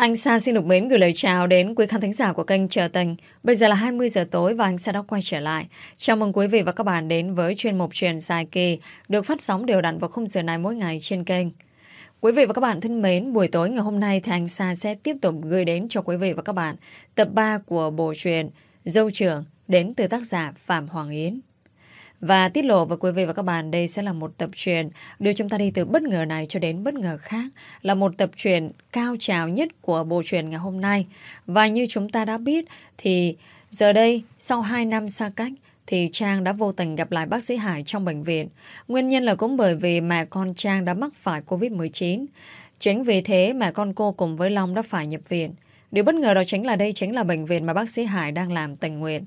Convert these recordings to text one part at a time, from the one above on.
Anh Sa xin được mến gửi lời chào đến quý khán thính giả của kênh Trở Tình. Bây giờ là 20 giờ tối và anh Sa đã quay trở lại. Chào mừng quý vị và các bạn đến với chuyên mục truyền dài kỳ được phát sóng đều đặn vào khung giờ này mỗi ngày trên kênh. Quý vị và các bạn thân mến, buổi tối ngày hôm nay thì anh Sa sẽ tiếp tục gửi đến cho quý vị và các bạn tập 3 của bộ truyền Dâu trưởng đến từ tác giả Phạm Hoàng Yến. Và tiết lộ với quý vị và các bạn, đây sẽ là một tập truyền đưa chúng ta đi từ bất ngờ này cho đến bất ngờ khác. Là một tập truyền cao trào nhất của bộ truyền ngày hôm nay. Và như chúng ta đã biết, thì giờ đây, sau 2 năm xa cách, thì Trang đã vô tình gặp lại bác sĩ Hải trong bệnh viện. Nguyên nhân là cũng bởi vì mẹ con Trang đã mắc phải Covid-19. Chính vì thế, mẹ con cô cùng với Long đã phải nhập viện. Điều bất ngờ đó chính là đây chính là bệnh viện mà bác sĩ Hải đang làm tình nguyện.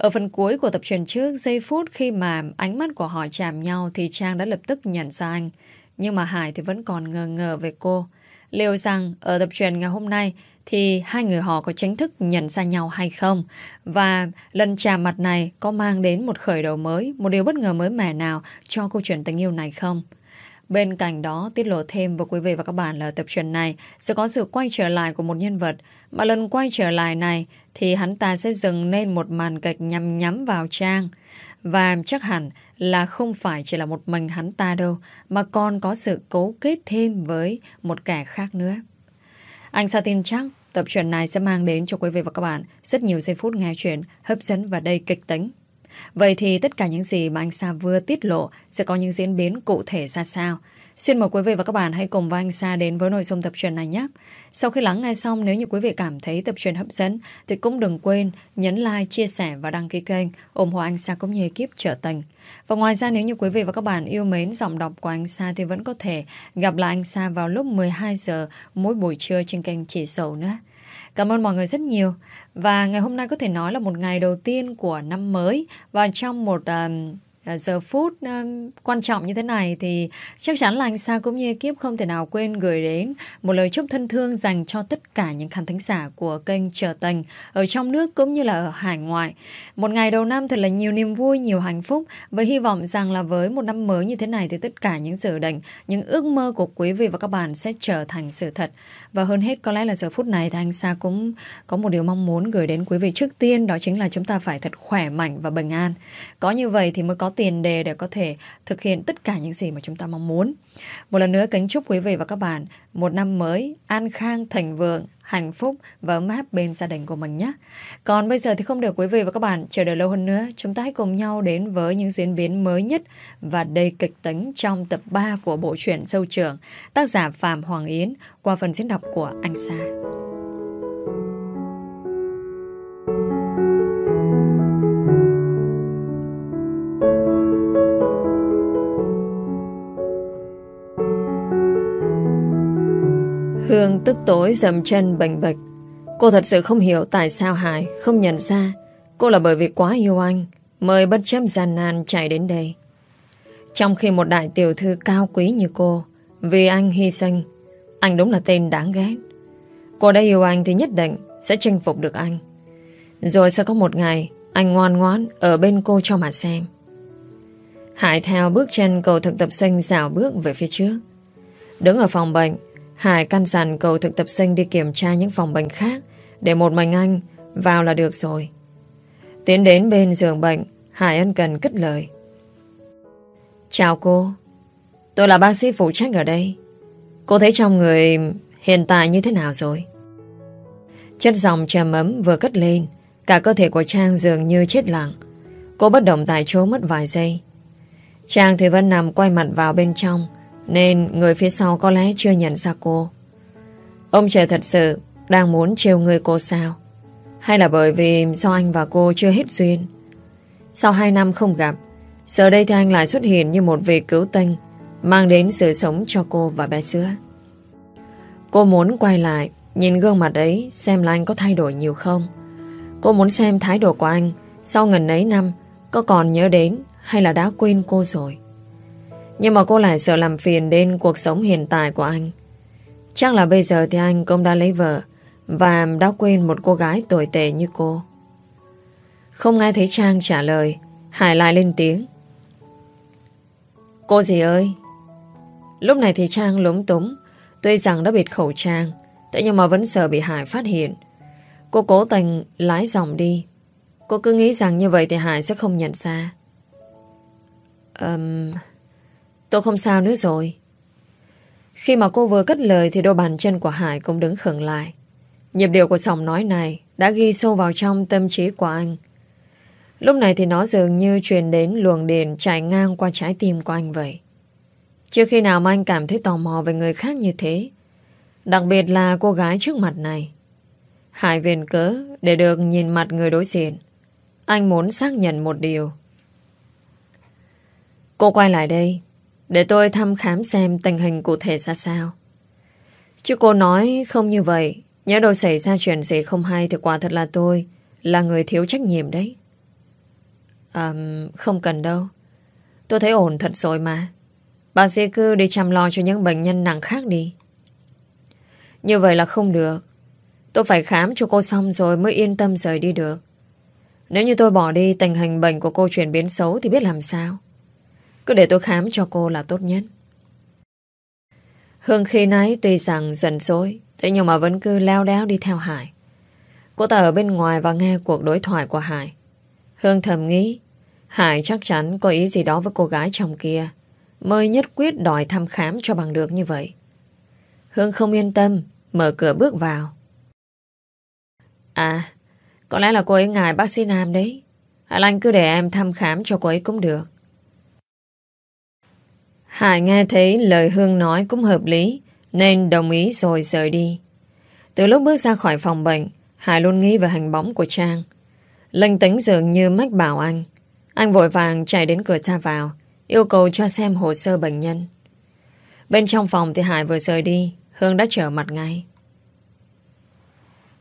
Ở phần cuối của tập truyền trước, giây phút khi mà ánh mắt của họ chạm nhau thì Trang đã lập tức nhận ra anh. Nhưng mà Hải thì vẫn còn ngờ ngờ về cô. Liệu rằng ở tập truyền ngày hôm nay thì hai người họ có chính thức nhận ra nhau hay không? Và lần chạm mặt này có mang đến một khởi đầu mới, một điều bất ngờ mới mẻ nào cho câu chuyện tình yêu này không? Bên cạnh đó, tiết lộ thêm với quý vị và các bạn là tập truyện này sẽ có sự quay trở lại của một nhân vật. Mà lần quay trở lại này thì hắn ta sẽ dừng lên một màn kịch nhằm nhắm vào Trang. Và chắc hẳn là không phải chỉ là một mình hắn ta đâu, mà còn có sự cố kết thêm với một kẻ khác nữa. Anh Sa tin chắc tập truyện này sẽ mang đến cho quý vị và các bạn rất nhiều giây phút nghe chuyện hấp dẫn và đầy kịch tính. Vậy thì tất cả những gì mà anh Sa vừa tiết lộ sẽ có những diễn biến cụ thể ra sao? Xin mời quý vị và các bạn hãy cùng với anh Sa đến với nội dung tập truyền này nhé. Sau khi lắng nghe xong, nếu như quý vị cảm thấy tập truyền hấp dẫn, thì cũng đừng quên nhấn like, chia sẻ và đăng ký kênh, ủng hộ anh Sa cũng như ekip trở tình. Và ngoài ra nếu như quý vị và các bạn yêu mến giọng đọc của anh Sa thì vẫn có thể gặp lại anh Sa vào lúc 12 giờ mỗi buổi trưa trên kênh Chỉ Sầu nữa. Cảm ơn mọi người rất nhiều. Và ngày hôm nay có thể nói là một ngày đầu tiên của năm mới và trong một uh, Ờ, giờ phút um, quan trọng như thế này thì chắc chắn là anh Sa cũng như ekip không thể nào quên gửi đến một lời chúc thân thương dành cho tất cả những khán thính giả của kênh Trở Tình ở trong nước cũng như là ở hải ngoại. Một ngày đầu năm thật là nhiều niềm vui, nhiều hạnh phúc và hy vọng rằng là với một năm mới như thế này thì tất cả những dự định, những ước mơ của quý vị và các bạn sẽ trở thành sự thật. Và hơn hết có lẽ là giờ phút này thì anh Sa cũng có một điều mong muốn gửi đến quý vị trước tiên đó chính là chúng ta phải thật khỏe mạnh và bình an. Có như vậy thì mới có tiền đề để có thể thực hiện tất cả những gì mà chúng ta mong muốn. Một lần nữa kính chúc quý vị và các bạn một năm mới an khang, thành vượng, hạnh phúc và ấm áp bên gia đình của mình nhé. Còn bây giờ thì không để quý vị và các bạn chờ đợi lâu hơn nữa, chúng ta hãy cùng nhau đến với những diễn biến mới nhất và đầy kịch tính trong tập 3 của bộ truyện Sâu trường tác giả Phạm Hoàng Yến qua phần diễn đọc của Anh Sa. Hương tức tối dầm chân bệnh bệch. Cô thật sự không hiểu tại sao Hải không nhận ra cô là bởi vì quá yêu anh mới bất chấp gian nan chạy đến đây. Trong khi một đại tiểu thư cao quý như cô, vì anh hy sinh, anh đúng là tên đáng ghét. Cô đã yêu anh thì nhất định sẽ chinh phục được anh. Rồi sẽ có một ngày, anh ngoan ngoãn ở bên cô cho mà xem. Hải theo bước chân cầu thực tập sinh dạo bước về phía trước. Đứng ở phòng bệnh Hải căn dặn cầu thực tập sinh đi kiểm tra những phòng bệnh khác để một mình anh vào là được rồi. Tiến đến bên giường bệnh, Hải ân cần cất lời. Chào cô, tôi là bác sĩ phụ trách ở đây. Cô thấy trong người hiện tại như thế nào rồi? Chất dòng trầm ấm vừa cất lên, cả cơ thể của Trang dường như chết lặng. Cô bất động tại chỗ mất vài giây. Trang thì vẫn nằm quay mặt vào bên trong, nên người phía sau có lẽ chưa nhận ra cô. Ông trời thật sự Đang muốn trêu người cô sao? Hay là bởi vì do anh và cô chưa hết duyên? Sau hai năm không gặp, Giờ đây thì anh lại xuất hiện như một vị cứu tinh, Mang đến sự sống cho cô và bé sữa Cô muốn quay lại, Nhìn gương mặt ấy, Xem là anh có thay đổi nhiều không? Cô muốn xem thái độ của anh Sau ngần ấy năm Có còn nhớ đến Hay là đã quên cô rồi? Nhưng mà cô lại sợ làm phiền đến cuộc sống hiện tại của anh. Chắc là bây giờ thì anh cũng đã lấy vợ và đã quên một cô gái tồi tệ như cô. Không nghe thấy Trang trả lời, Hải lại lên tiếng. Cô gì ơi? Lúc này thì Trang lúng túng, tuy rằng đã bịt khẩu trang, Thế nhưng mà vẫn sợ bị Hải phát hiện Cô cố tình lái dòng đi Cô cứ nghĩ rằng như vậy thì Hải sẽ không nhận ra um, Tôi không sao nữa rồi Khi mà cô vừa cất lời Thì đôi bàn chân của Hải cũng đứng khẩn lại Nhịp điệu của giọng nói này Đã ghi sâu vào trong tâm trí của anh Lúc này thì nó dường như truyền đến luồng điện chạy ngang qua trái tim của anh vậy. Chưa khi nào mà anh cảm thấy tò mò về người khác như thế. Đặc biệt là cô gái trước mặt này. Hải viện cớ để được nhìn mặt người đối diện. Anh muốn xác nhận một điều. Cô quay lại đây để tôi thăm khám xem tình hình cụ thể ra sao. Chứ cô nói không như vậy Nhớ đâu xảy ra chuyện gì không hay Thì quả thật là tôi Là người thiếu trách nhiệm đấy À, không cần đâu. Tôi thấy ổn thật rồi mà. Bác sĩ cứ đi chăm lo cho những bệnh nhân nặng khác đi. Như vậy là không được. Tôi phải khám cho cô xong rồi mới yên tâm rời đi được. Nếu như tôi bỏ đi tình hình bệnh của cô chuyển biến xấu thì biết làm sao. Cứ để tôi khám cho cô là tốt nhất. Hương khi nãy tuy rằng dần dối, thế nhưng mà vẫn cứ leo đéo đi theo Hải. Cô ta ở bên ngoài và nghe cuộc đối thoại của Hải. Hương thầm nghĩ Hải chắc chắn có ý gì đó với cô gái chồng kia Mới nhất quyết đòi thăm khám cho bằng được như vậy Hương không yên tâm Mở cửa bước vào À Có lẽ là cô ấy ngài bác sĩ Nam đấy Hải Anh cứ để em thăm khám cho cô ấy cũng được Hải nghe thấy lời Hương nói cũng hợp lý Nên đồng ý rồi rời đi Từ lúc bước ra khỏi phòng bệnh Hải luôn nghĩ về hành bóng của Trang Linh tính dường như mách bảo anh. Anh vội vàng chạy đến cửa ra vào, yêu cầu cho xem hồ sơ bệnh nhân. Bên trong phòng thì Hải vừa rời đi, Hương đã trở mặt ngay.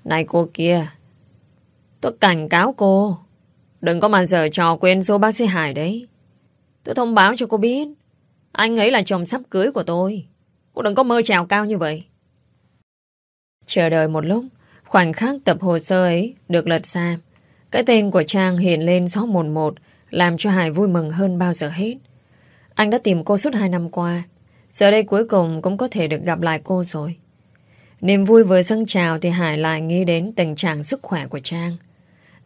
Này cô kia, tôi cảnh cáo cô, đừng có mà giờ trò quên số bác sĩ Hải đấy. Tôi thông báo cho cô biết, anh ấy là chồng sắp cưới của tôi. Cô đừng có mơ trào cao như vậy. Chờ đợi một lúc, khoảnh khắc tập hồ sơ ấy được lật ra, Cái tên của Trang hiện lên gió mồn một làm cho Hải vui mừng hơn bao giờ hết. Anh đã tìm cô suốt hai năm qua. Giờ đây cuối cùng cũng có thể được gặp lại cô rồi. Niềm vui vừa dâng trào thì Hải lại nghĩ đến tình trạng sức khỏe của Trang.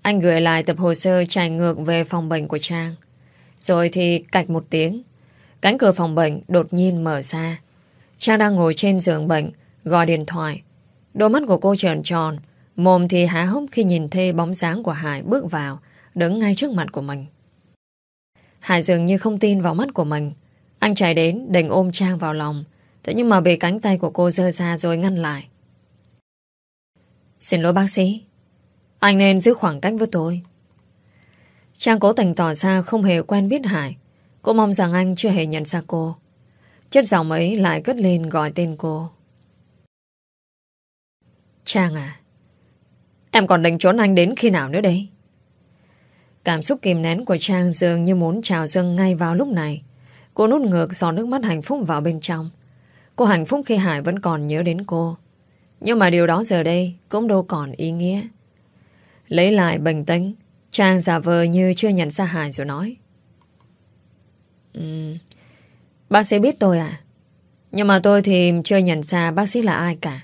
Anh gửi lại tập hồ sơ chạy ngược về phòng bệnh của Trang. Rồi thì cạch một tiếng. Cánh cửa phòng bệnh đột nhiên mở ra. Trang đang ngồi trên giường bệnh, gọi điện thoại. Đôi mắt của cô trợn tròn, Mồm thì há hốc khi nhìn thấy bóng dáng của Hải bước vào, đứng ngay trước mặt của mình. Hải dường như không tin vào mắt của mình. Anh chạy đến, định ôm Trang vào lòng. Thế nhưng mà bị cánh tay của cô rơi ra rồi ngăn lại. Xin lỗi bác sĩ. Anh nên giữ khoảng cách với tôi. Trang cố tình tỏ ra không hề quen biết Hải. Cô mong rằng anh chưa hề nhận ra cô. Chất giọng ấy lại cất lên gọi tên cô. Trang à, Em còn định trốn anh đến khi nào nữa đây? Cảm xúc kìm nén của Trang dường như muốn trào dâng ngay vào lúc này. Cô nút ngược giọt nước mắt hạnh phúc vào bên trong. Cô hạnh phúc khi Hải vẫn còn nhớ đến cô. Nhưng mà điều đó giờ đây cũng đâu còn ý nghĩa. Lấy lại bình tĩnh, Trang giả vờ như chưa nhận ra Hải rồi nói. Ừ. Bác sĩ biết tôi à? Nhưng mà tôi thì chưa nhận ra bác sĩ là ai cả.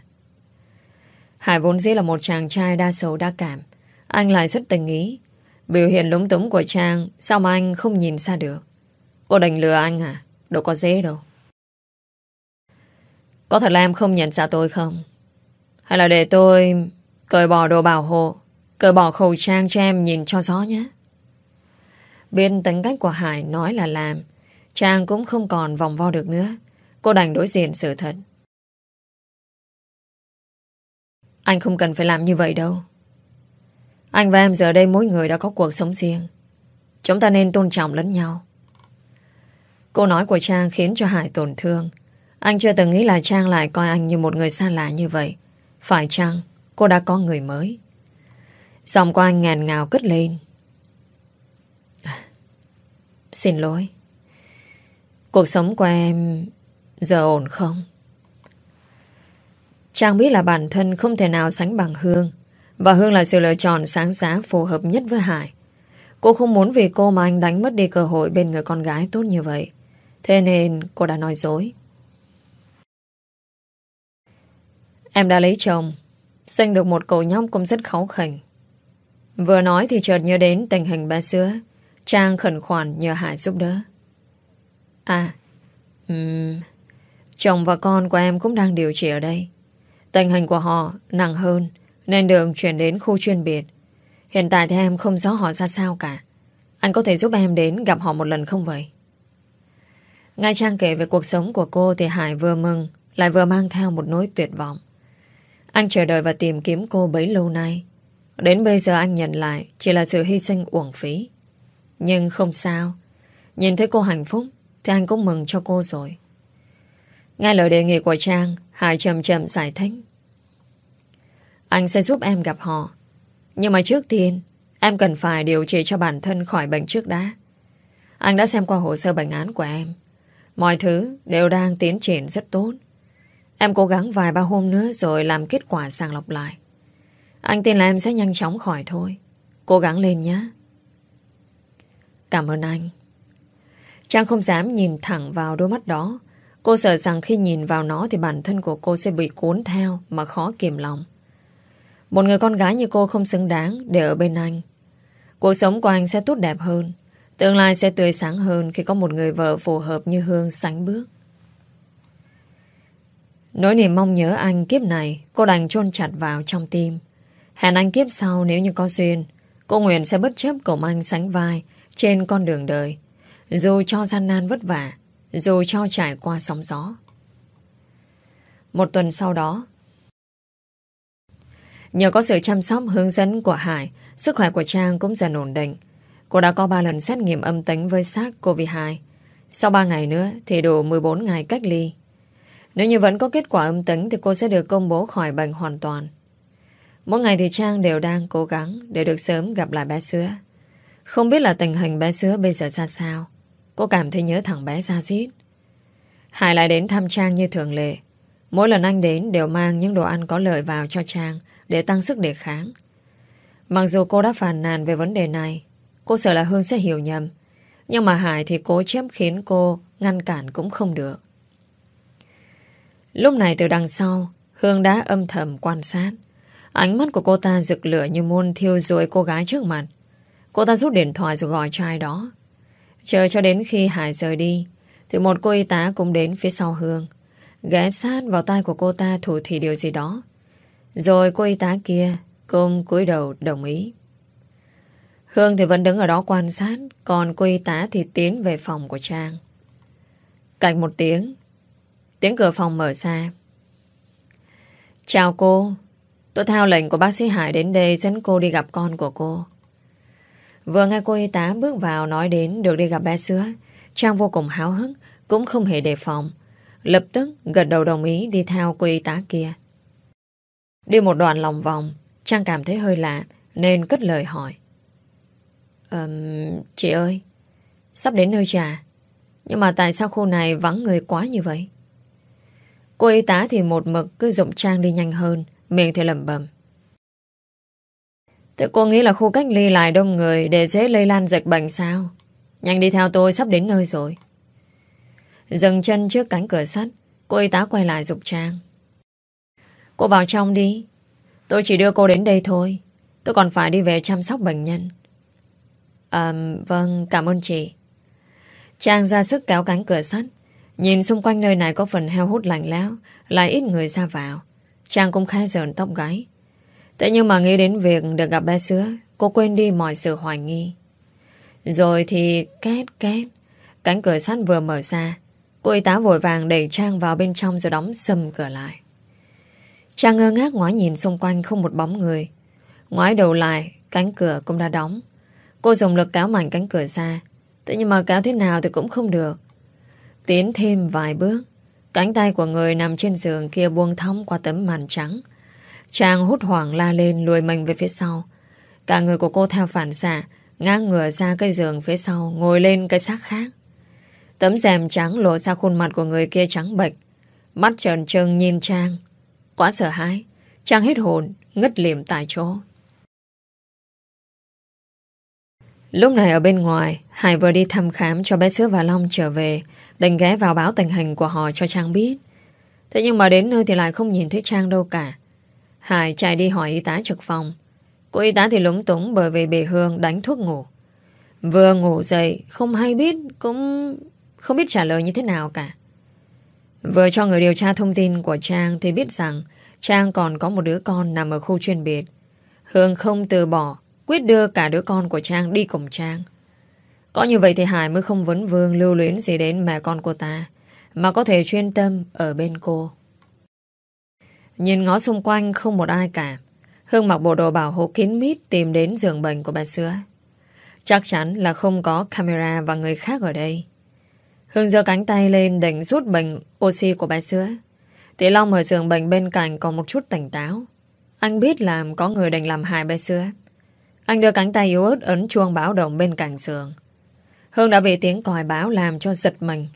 Hải vốn dĩ là một chàng trai đa sầu đa cảm. Anh lại rất tình ý. Biểu hiện lúng túng của Trang sao mà anh không nhìn xa được. Cô đành lừa anh à? Đâu có dễ đâu. Có thật là em không nhận ra tôi không? Hay là để tôi cởi bỏ đồ bảo hộ, cởi bỏ khẩu trang cho em nhìn cho rõ nhé. bên tính cách của Hải nói là làm, Trang cũng không còn vòng vo được nữa. Cô đành đối diện sự thật. Anh không cần phải làm như vậy đâu. Anh và em giờ đây mỗi người đã có cuộc sống riêng. Chúng ta nên tôn trọng lẫn nhau. Câu nói của Trang khiến cho Hải tổn thương. Anh chưa từng nghĩ là Trang lại coi anh như một người xa lạ như vậy. Phải chăng cô đã có người mới? Giọng của anh ngàn ngào cất lên. xin lỗi. Cuộc sống của em giờ ổn không? Trang biết là bản thân không thể nào sánh bằng Hương, Và Hương là sự lựa chọn sáng giá phù hợp nhất với Hải. Cô không muốn vì cô mà anh đánh mất đi cơ hội bên người con gái tốt như vậy. Thế nên cô đã nói dối. Em đã lấy chồng, Sinh được một cậu nhóc cũng rất kháu khỉnh. Vừa nói thì chợt nhớ đến tình hình ba sữa Trang khẩn khoản nhờ Hải giúp đỡ. À um, Chồng và con của em cũng đang điều trị ở đây Tình hình của họ nặng hơn Nên đường chuyển đến khu chuyên biệt Hiện tại thì em không rõ họ ra sao cả Anh có thể giúp em đến gặp họ một lần không vậy? Ngay Trang kể về cuộc sống của cô thì Hải vừa mừng lại vừa mang theo một nỗi tuyệt vọng. Anh chờ đợi và tìm kiếm cô bấy lâu nay. Đến bây giờ anh nhận lại chỉ là sự hy sinh uổng phí. Nhưng không sao. Nhìn thấy cô hạnh phúc thì anh cũng mừng cho cô rồi. Nghe lời đề nghị của Trang, Hải chậm chậm giải thích. Anh sẽ giúp em gặp họ. Nhưng mà trước tiên, em cần phải điều trị cho bản thân khỏi bệnh trước đã. Anh đã xem qua hồ sơ bệnh án của em. Mọi thứ đều đang tiến triển rất tốt. Em cố gắng vài ba hôm nữa rồi làm kết quả sàng lọc lại. Anh tin là em sẽ nhanh chóng khỏi thôi. Cố gắng lên nhé. Cảm ơn anh. Trang không dám nhìn thẳng vào đôi mắt đó. Cô sợ rằng khi nhìn vào nó thì bản thân của cô sẽ bị cuốn theo mà khó kiềm lòng. Một người con gái như cô không xứng đáng để ở bên anh. Cuộc sống của anh sẽ tốt đẹp hơn. Tương lai sẽ tươi sáng hơn khi có một người vợ phù hợp như Hương sánh bước. Nỗi niềm mong nhớ anh kiếp này cô đành chôn chặt vào trong tim. Hẹn anh kiếp sau nếu như có duyên, cô nguyện sẽ bất chấp cùng anh sánh vai trên con đường đời. Dù cho gian nan vất vả, dù cho trải qua sóng gió. Một tuần sau đó, nhờ có sự chăm sóc hướng dẫn của Hải, sức khỏe của Trang cũng dần ổn định. Cô đã có 3 lần xét nghiệm âm tính với SARS-CoV-2. Sau 3 ngày nữa thì đủ 14 ngày cách ly. Nếu như vẫn có kết quả âm tính thì cô sẽ được công bố khỏi bệnh hoàn toàn. Mỗi ngày thì Trang đều đang cố gắng để được sớm gặp lại bé sữa. Không biết là tình hình bé sữa bây giờ ra sao. Cô cảm thấy nhớ thằng bé ra giết. Hải lại đến thăm Trang như thường lệ. Mỗi lần anh đến đều mang những đồ ăn có lợi vào cho Trang để tăng sức đề kháng. Mặc dù cô đã phàn nàn về vấn đề này, cô sợ là Hương sẽ hiểu nhầm. Nhưng mà Hải thì cố chém khiến cô ngăn cản cũng không được. Lúc này từ đằng sau, Hương đã âm thầm quan sát. Ánh mắt của cô ta rực lửa như muôn thiêu rồi cô gái trước mặt. Cô ta rút điện thoại rồi gọi trai đó. Chờ cho đến khi Hải rời đi, thì một cô y tá cũng đến phía sau Hương. Ghé sát vào tay của cô ta thủ thì điều gì đó. Rồi cô y tá kia cũng cúi đầu đồng ý. Hương thì vẫn đứng ở đó quan sát, còn cô y tá thì tiến về phòng của Trang. Cạnh một tiếng, Tiếng cửa phòng mở ra. Chào cô. Tôi theo lệnh của bác sĩ Hải đến đây dẫn cô đi gặp con của cô. Vừa nghe cô y tá bước vào nói đến được đi gặp bé sữa, Trang vô cùng háo hức, cũng không hề đề phòng. Lập tức gật đầu đồng ý đi theo cô y tá kia. Đi một đoạn lòng vòng, Trang cảm thấy hơi lạ nên cất lời hỏi. Um, chị ơi, sắp đến nơi trà. Nhưng mà tại sao khu này vắng người quá như vậy? Cô y tá thì một mực cứ dụng trang đi nhanh hơn, miệng thì lẩm bẩm. Thế cô nghĩ là khu cách ly lại đông người để dễ lây lan dịch bệnh sao? Nhanh đi theo tôi sắp đến nơi rồi. Dừng chân trước cánh cửa sắt, cô y tá quay lại dục trang. Cô vào trong đi. Tôi chỉ đưa cô đến đây thôi. Tôi còn phải đi về chăm sóc bệnh nhân. À, vâng, cảm ơn chị. Trang ra sức kéo cánh cửa sắt. Nhìn xung quanh nơi này có phần heo hút lạnh lẽo, lại ít người ra vào. Trang cũng khai dờn tóc gái. Thế nhưng mà nghĩ đến việc được gặp bé sữa, cô quên đi mọi sự hoài nghi. Rồi thì két két, cánh cửa sắt vừa mở ra. Cô y tá vội vàng đẩy Trang vào bên trong rồi đóng sầm cửa lại. Trang ngơ ngác ngoái nhìn xung quanh không một bóng người. Ngoái đầu lại, cánh cửa cũng đã đóng. Cô dùng lực kéo mạnh cánh cửa ra. Thế nhưng mà kéo thế nào thì cũng không được. Tiến thêm vài bước Cánh tay của người nằm trên giường kia buông thong qua tấm màn trắng Trang hút hoảng la lên lùi mình về phía sau. Cả người của cô theo phản xạ, Ngã ngửa ra cây giường phía sau, Ngồi lên cái xác khác. Tấm rèm trắng lộ ra khuôn mặt của người kia trắng bệch. Mắt trần trừng nhìn Trang. Quá sợ hãi, Trang hết hồn, Ngất liềm tại chỗ. Lúc này ở bên ngoài, Hải vừa đi thăm khám cho bé Sữa và Long trở về Định ghé vào báo tình hình của họ cho Trang biết. Thế nhưng mà đến nơi thì lại không nhìn thấy Trang đâu cả. Hải chạy đi hỏi y tá trực phòng. Cô y tá thì lúng túng bởi vì bị Hương đánh thuốc ngủ. Vừa ngủ dậy, không hay biết, cũng không biết trả lời như thế nào cả. Vừa cho người điều tra thông tin của Trang thì biết rằng Trang còn có một đứa con nằm ở khu chuyên biệt. Hương không từ bỏ, quyết đưa cả đứa con của Trang đi cùng Trang. Có như vậy thì Hải mới không vấn vương lưu luyến gì đến mẹ con cô ta, mà có thể chuyên tâm ở bên cô. Nhìn ngó xung quanh không một ai cả. Hương mặc bộ đồ bảo hộ kín mít tìm đến giường bệnh của bà Sữa. Chắc chắn là không có camera và người khác ở đây. Hương giơ cánh tay lên định rút bình oxy của bà Sữa. tỷ Long ở giường bệnh bên cạnh còn một chút tỉnh táo. Anh biết là có người định làm hại bà Sữa. Anh đưa cánh tay yếu ớt ấn chuông báo động bên cạnh giường. Hương đã bị tiếng còi báo làm cho giật mình.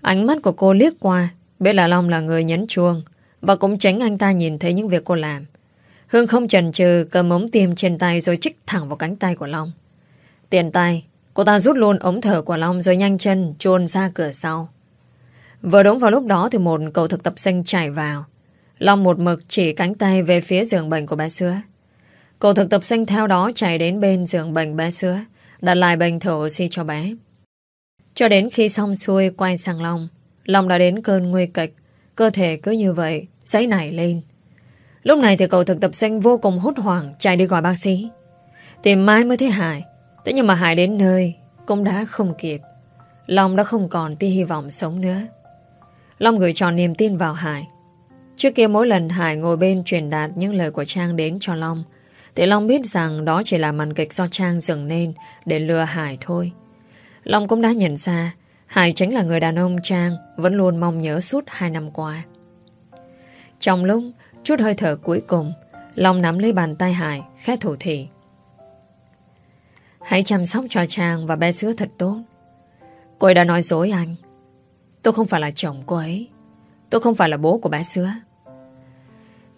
Ánh mắt của cô liếc qua, biết là Long là người nhấn chuông, và cũng tránh anh ta nhìn thấy những việc cô làm. Hương không chần chừ cầm ống tiêm trên tay rồi chích thẳng vào cánh tay của Long. Tiền tay, cô ta rút luôn ống thở của Long rồi nhanh chân chôn ra cửa sau. Vừa đúng vào lúc đó thì một cậu thực tập sinh chạy vào. Long một mực chỉ cánh tay về phía giường bệnh của bé sữa. Cậu thực tập sinh theo đó chạy đến bên giường bệnh bé sữa, đặt lại bình thở oxy cho bé. Cho đến khi xong xuôi quay sang Long, Long đã đến cơn nguy kịch, cơ thể cứ như vậy, dãy nảy lên. Lúc này thì cậu thực tập sinh vô cùng hốt hoảng chạy đi gọi bác sĩ. Tìm mãi mới thấy Hải. Thế nhưng mà Hải đến nơi cũng đã không kịp. Long đã không còn tia hy vọng sống nữa. Long gửi tròn niềm tin vào Hải. Trước kia mỗi lần Hải ngồi bên truyền đạt những lời của Trang đến cho Long, thì Long biết rằng đó chỉ là màn kịch do Trang dựng nên để lừa Hải thôi. Long cũng đã nhận ra Hải chính là người đàn ông Trang vẫn luôn mong nhớ suốt hai năm qua. Trong lúc chút hơi thở cuối cùng, Long nắm lấy bàn tay Hải, khẽ thủ thị. Hãy chăm sóc cho Trang và bé sữa thật tốt. Cô ấy đã nói dối anh. Tôi không phải là chồng cô ấy. Tôi không phải là bố của bé sữa.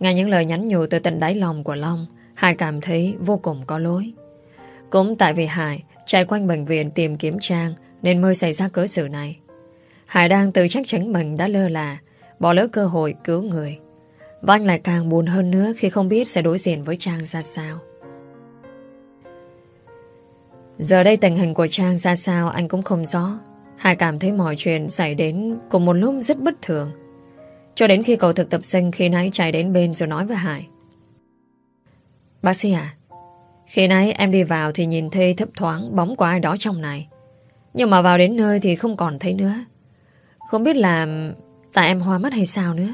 Nghe những lời nhắn nhủ từ tận đáy lòng của Long, Hải cảm thấy vô cùng có lỗi. Cũng tại vì Hải chạy quanh bệnh viện tìm kiếm Trang nên mới xảy ra cớ sự này. Hải đang tự trách chính mình đã lơ là, bỏ lỡ cơ hội cứu người. Và anh lại càng buồn hơn nữa khi không biết sẽ đối diện với Trang ra sao. Giờ đây tình hình của Trang ra sao anh cũng không rõ. Hải cảm thấy mọi chuyện xảy đến cùng một lúc rất bất thường. Cho đến khi cậu thực tập sinh khi nãy chạy đến bên rồi nói với Hải. Bác sĩ à, khi nãy em đi vào thì nhìn thấy thấp thoáng bóng của ai đó trong này. Nhưng mà vào đến nơi thì không còn thấy nữa. Không biết là tại em hoa mắt hay sao nữa.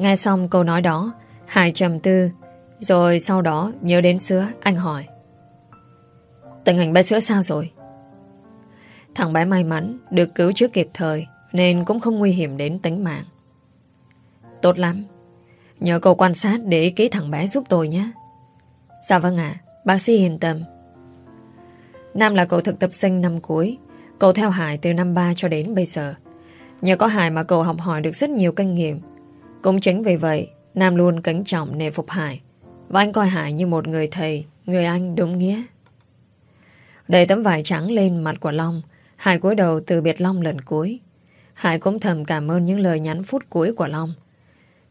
Nghe xong câu nói đó, Hải trầm tư, rồi sau đó nhớ đến sữa, anh hỏi. Tình hình bé sữa sao rồi? Thằng bé may mắn được cứu trước kịp thời nên cũng không nguy hiểm đến tính mạng. Tốt lắm. Nhờ cậu quan sát để ý ký thằng bé giúp tôi nhé. Dạ vâng ạ, bác sĩ yên tâm. Nam là cậu thực tập sinh năm cuối. Cậu theo Hải từ năm 3 cho đến bây giờ. Nhờ có Hải mà cậu học hỏi được rất nhiều kinh nghiệm. Cũng chính vì vậy, Nam luôn kính trọng nề phục Hải. Và anh coi Hải như một người thầy, người anh đúng nghĩa. Đẩy tấm vải trắng lên mặt của Long, Hải cúi đầu từ biệt Long lần cuối. Hải cũng thầm cảm ơn những lời nhắn phút cuối của Long.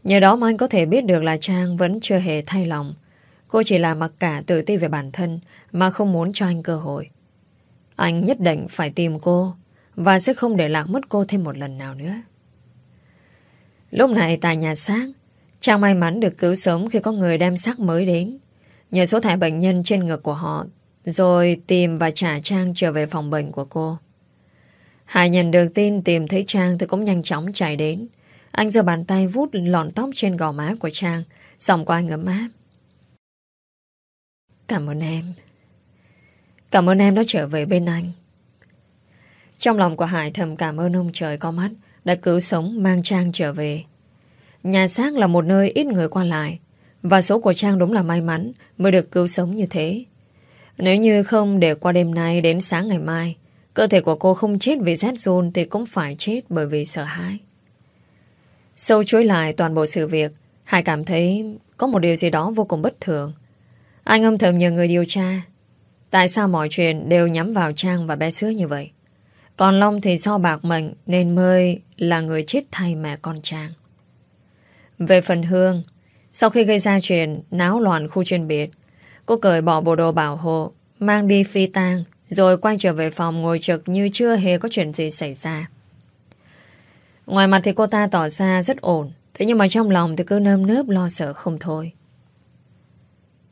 Nhờ đó mà anh có thể biết được là Trang vẫn chưa hề thay lòng. Cô chỉ là mặc cả tự ti về bản thân mà không muốn cho anh cơ hội. Anh nhất định phải tìm cô và sẽ không để lạc mất cô thêm một lần nào nữa. Lúc này tại nhà xác, Trang may mắn được cứu sống khi có người đem xác mới đến. Nhờ số thẻ bệnh nhân trên ngực của họ, rồi tìm và trả Trang trở về phòng bệnh của cô. Hải nhận được tin tìm thấy Trang thì cũng nhanh chóng chạy đến. Anh giơ bàn tay vút lọn tóc trên gò má của Trang, dòng qua ngấm áp. Cảm ơn em. Cảm ơn em đã trở về bên anh. Trong lòng của Hải thầm cảm ơn ông trời có mắt đã cứu sống mang Trang trở về. Nhà xác là một nơi ít người qua lại, và số của Trang đúng là may mắn mới được cứu sống như thế. Nếu như không để qua đêm nay đến sáng ngày mai, cơ thể của cô không chết vì rét run thì cũng phải chết bởi vì sợ hãi. Sâu chuối lại toàn bộ sự việc, Hải cảm thấy có một điều gì đó vô cùng bất thường. Anh âm thầm nhờ người điều tra Tại sao mọi chuyện đều nhắm vào Trang và bé sứa như vậy? Còn Long thì do bạc mệnh nên mới là người chết thay mẹ con Trang. Về phần Hương, sau khi gây ra chuyện náo loạn khu chuyên biệt, cô cởi bỏ bộ đồ bảo hộ, mang đi phi tang, rồi quay trở về phòng ngồi trực như chưa hề có chuyện gì xảy ra. Ngoài mặt thì cô ta tỏ ra rất ổn, thế nhưng mà trong lòng thì cứ nơm nớp lo sợ không thôi.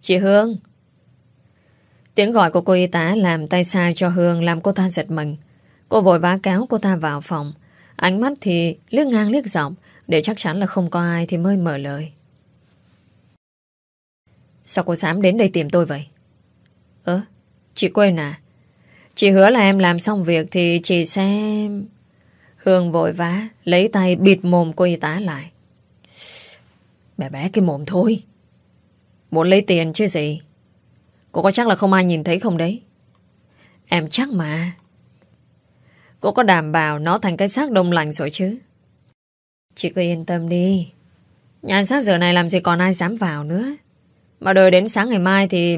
Chị Hương! Tiếng gọi của cô y tá làm tay sai cho Hương làm cô ta giật mình. Cô vội vã kéo cô ta vào phòng. Ánh mắt thì liếc ngang liếc dọc để chắc chắn là không có ai thì mới mở lời. Sao cô dám đến đây tìm tôi vậy? Ơ, chị quên à? Chị hứa là em làm xong việc thì chị sẽ... Hương vội vã, lấy tay bịt mồm cô y tá lại. Bé bé cái mồm thôi. Muốn lấy tiền chứ gì? Cô có chắc là không ai nhìn thấy không đấy? Em chắc mà. Cô có đảm bảo nó thành cái xác đông lành rồi chứ? Chị cứ yên tâm đi. Nhà xác giờ này làm gì còn ai dám vào nữa. Mà đợi đến sáng ngày mai thì